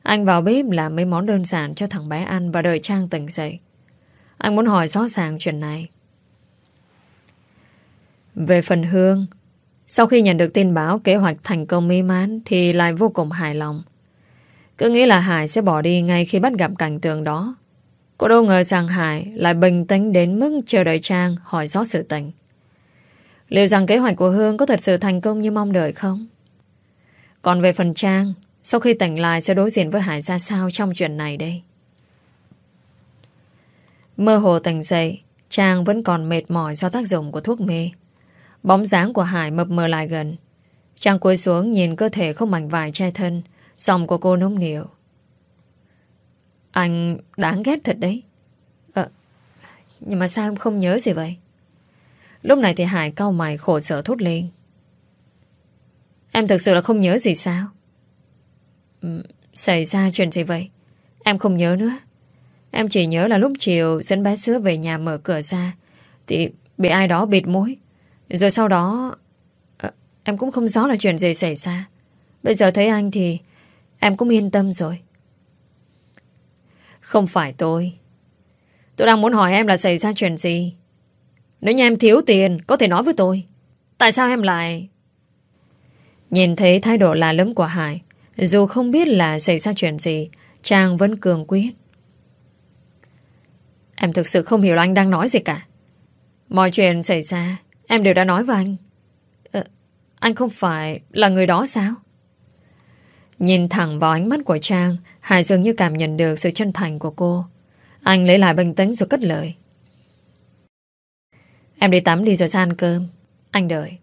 Anh vào bếp làm mấy món đơn giản cho thằng bé ăn và đợi Trang tỉnh dậy. Anh muốn hỏi rõ ràng chuyện này. Về phần Hương, sau khi nhận được tin báo kế hoạch thành công mỹ mãn thì lại vô cùng hài lòng. Cứ nghĩ là Hải sẽ bỏ đi ngay khi bắt gặp cảnh tượng đó. Cô đâu ngờ rằng Hải lại bình tĩnh đến mức chờ đợi Trang hỏi rõ sự tình. Liệu rằng kế hoạch của Hương có thật sự thành công như mong đợi không? Còn về phần Trang, sau khi tỉnh lại sẽ đối diện với Hải ra sao trong chuyện này đây? Mơ hồ tỉnh dậy, Trang vẫn còn mệt mỏi do tác dụng của thuốc mê. Bóng dáng của Hải mập mờ lại gần. Trang cúi xuống nhìn cơ thể không mảnh vải che thân, dòng của cô nông niệu. Anh đáng ghét thật đấy. Ờ, nhưng mà sao em không nhớ gì vậy? Lúc này thì Hải cau mày khổ sở thốt lên. Em thực sự là không nhớ gì sao? Ừ, xảy ra chuyện gì vậy? Em không nhớ nữa. Em chỉ nhớ là lúc chiều dẫn bé sữa về nhà mở cửa ra thì bị ai đó bịt mũi. Rồi sau đó à, em cũng không rõ là chuyện gì xảy ra. Bây giờ thấy anh thì em cũng yên tâm rồi. Không phải tôi. Tôi đang muốn hỏi em là xảy ra chuyện gì. Nếu như em thiếu tiền, có thể nói với tôi. Tại sao em lại... Nhìn thấy thái độ lạ lẫm của Hải, dù không biết là xảy ra chuyện gì, Trang vẫn cường quyết. Em thực sự không hiểu anh đang nói gì cả. Mọi chuyện xảy ra, em đều đã nói với anh. À, anh không phải là người đó sao? Nhìn thẳng vào ánh mắt của Trang, Hải dường như cảm nhận được sự chân thành của cô. Anh lấy lại bình tĩnh rồi cất lời. Em đi tắm đi rồi ra ăn cơm. Anh đợi.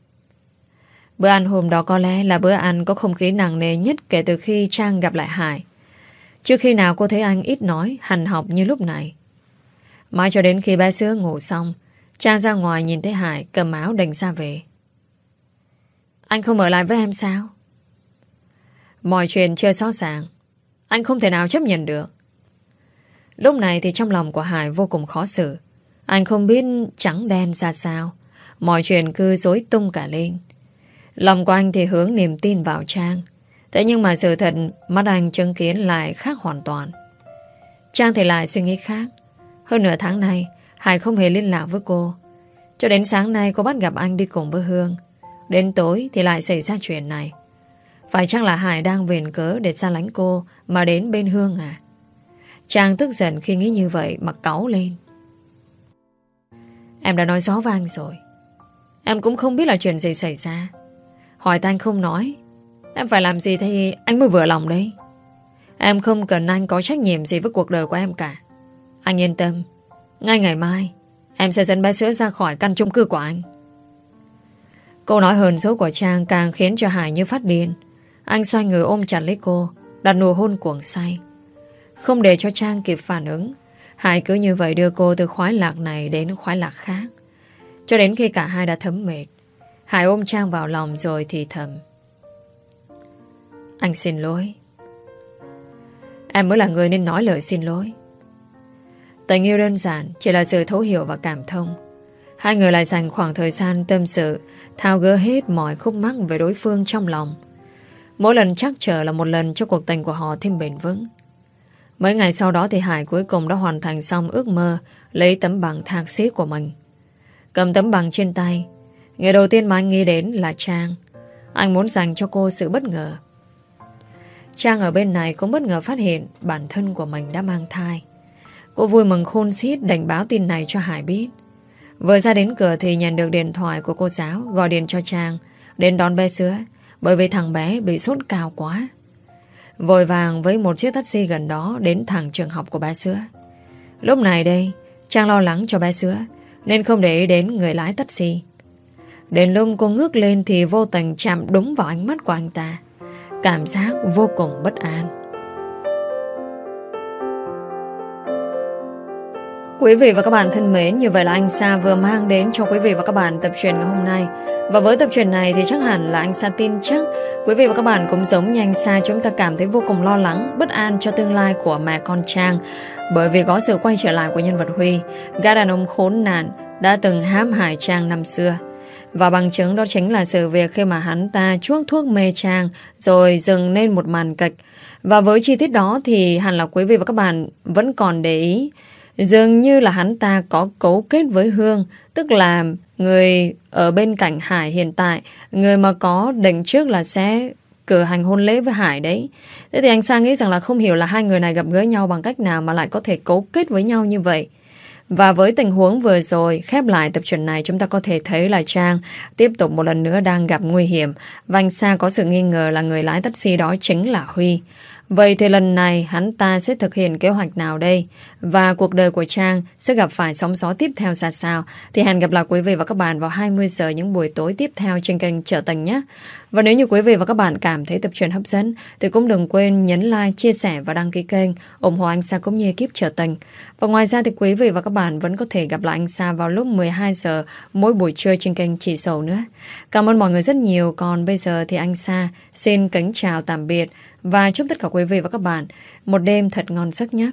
Bữa ăn hôm đó có lẽ là bữa ăn có không khí nặng nề nhất kể từ khi Trang gặp lại Hải. Trước khi nào cô thấy anh ít nói, hành học như lúc này. Mãi cho đến khi ba sữa ngủ xong, Trang ra ngoài nhìn thấy Hải cầm áo đành ra về. Anh không ở lại với em sao? Mọi chuyện chưa rõ ràng. Anh không thể nào chấp nhận được. Lúc này thì trong lòng của Hải vô cùng khó xử. Anh không biết trắng đen ra sao. Mọi chuyện cứ dối tung cả lên. Lòng của anh thì hướng niềm tin vào Trang. Thế nhưng mà sự thật mắt anh chứng kiến lại khác hoàn toàn. Trang thì lại suy nghĩ khác. Hơn nửa tháng nay, Hải không hề liên lạc với cô. Cho đến sáng nay cô bắt gặp anh đi cùng với Hương. Đến tối thì lại xảy ra chuyện này. Phải chăng là Hải đang viền cớ để xa lánh cô mà đến bên Hương à? Trang tức giận khi nghĩ như vậy mà cáu lên. Em đã nói gió vang rồi. Em cũng không biết là chuyện gì xảy ra. Hỏi ta anh không nói. Em phải làm gì thì anh mới vừa lòng đấy. Em không cần anh có trách nhiệm gì với cuộc đời của em cả. Anh yên tâm. Ngay ngày mai, em sẽ dẫn bé sữa ra khỏi căn chung cư của anh. Câu nói hờn dỗi của Trang càng khiến cho Hải như phát điên. Anh xoay người ôm chặt lấy cô, đặt nụ hôn cuồng say. Không để cho Trang kịp phản ứng, Hải cứ như vậy đưa cô từ khoái lạc này đến khoái lạc khác. Cho đến khi cả hai đã thấm mệt, Hải ôm Trang vào lòng rồi thì thầm. Anh xin lỗi. Em mới là người nên nói lời xin lỗi. Tình yêu đơn giản chỉ là sự thấu hiểu và cảm thông. Hai người lại dành khoảng thời gian tâm sự, thao gỡ hết mọi khúc mắc về đối phương trong lòng. Mỗi lần chắc trở là một lần cho cuộc tình của họ thêm bền vững. Mấy ngày sau đó thì Hải cuối cùng đã hoàn thành xong ước mơ lấy tấm bằng thạc sĩ của mình. Cầm tấm bằng trên tay, người đầu tiên mà anh nghĩ đến là Trang. Anh muốn dành cho cô sự bất ngờ. Trang ở bên này cũng bất ngờ phát hiện bản thân của mình đã mang thai. Cô vui mừng khôn xiết đánh báo tin này cho Hải biết. Vừa ra đến cửa thì nhận được điện thoại của cô giáo gọi điện cho Trang đến đón bé sữa bởi vì thằng bé bị sốt cao quá. Vội vàng với một chiếc taxi gần đó đến thẳng trường học của bé sữa. Lúc này đây, Trang lo lắng cho bé sữa nên không để ý đến người lái taxi. Đến lúc cô ngước lên thì vô tình chạm đúng vào ánh mắt của anh ta. Cảm giác vô cùng bất an. Quý vị và các bạn thân mến, như vậy là anh Sa vừa mang đến cho quý vị và các bạn tập truyền ngày hôm nay. Và với tập truyền này thì chắc hẳn là anh Sa tin chắc quý vị và các bạn cũng giống như anh Sa chúng ta cảm thấy vô cùng lo lắng, bất an cho tương lai của mẹ con Trang. Bởi vì có sự quay trở lại của nhân vật Huy, gã đàn ông khốn nạn đã từng hãm hại Trang năm xưa. Và bằng chứng đó chính là sự việc khi mà hắn ta chuốc thuốc mê Trang rồi dừng lên một màn kịch. Và với chi tiết đó thì hẳn là quý vị và các bạn vẫn còn để ý Dường như là hắn ta có cấu kết với Hương, tức là người ở bên cạnh Hải hiện tại, người mà có định trước là sẽ cử hành hôn lễ với Hải đấy. Thế thì anh Sang nghĩ rằng là không hiểu là hai người này gặp gỡ nhau bằng cách nào mà lại có thể cấu kết với nhau như vậy. Và với tình huống vừa rồi, khép lại tập truyện này chúng ta có thể thấy là Trang tiếp tục một lần nữa đang gặp nguy hiểm và anh Sa có sự nghi ngờ là người lái taxi đó chính là Huy. Vậy thì lần này hắn ta sẽ thực hiện kế hoạch nào đây? Và cuộc đời của Trang sẽ gặp phải sóng gió tiếp theo ra sao? Thì hẹn gặp lại quý vị và các bạn vào 20 giờ những buổi tối tiếp theo trên kênh Trở Tình nhé. Và nếu như quý vị và các bạn cảm thấy tập truyện hấp dẫn thì cũng đừng quên nhấn like, chia sẻ và đăng ký kênh ủng hộ anh Sa cũng như ekip Trở Tình. Và ngoài ra thì quý vị và các bạn vẫn có thể gặp lại anh Sa vào lúc 12 giờ mỗi buổi trưa trên kênh Chỉ Sầu nữa. Cảm ơn mọi người rất nhiều. Còn bây giờ thì anh Sa xin kính chào tạm biệt và chúc tất cả quý vị và các bạn một đêm thật ngon giấc nhé.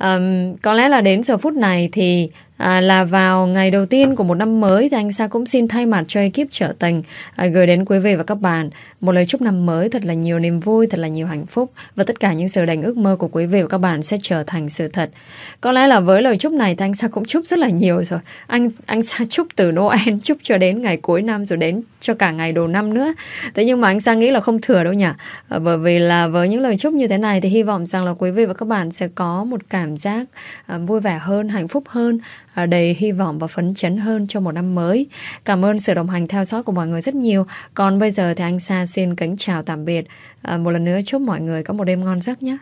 Um, có lẽ là đến giờ phút này thì À, là vào ngày đầu tiên của một năm mới thì anh Sa cũng xin thay mặt cho ekip trở tình à, gửi đến quý vị và các bạn một lời chúc năm mới thật là nhiều niềm vui, thật là nhiều hạnh phúc và tất cả những sự đành ước mơ của quý vị và các bạn sẽ trở thành sự thật. Có lẽ là với lời chúc này thì anh Sa cũng chúc rất là nhiều rồi. Anh anh Sa chúc từ Noel, chúc cho đến ngày cuối năm rồi đến cho cả ngày đầu năm nữa. Thế nhưng mà anh Sa nghĩ là không thừa đâu nhỉ. À, bởi vì là với những lời chúc như thế này thì hy vọng rằng là quý vị và các bạn sẽ có một cảm giác à, vui vẻ hơn, hạnh phúc hơn À, đầy hy vọng và phấn chấn hơn cho một năm mới. Cảm ơn sự đồng hành theo dõi của mọi người rất nhiều. Còn bây giờ thì anh Sa xin kính chào tạm biệt. À, một lần nữa chúc mọi người có một đêm ngon giấc nhé.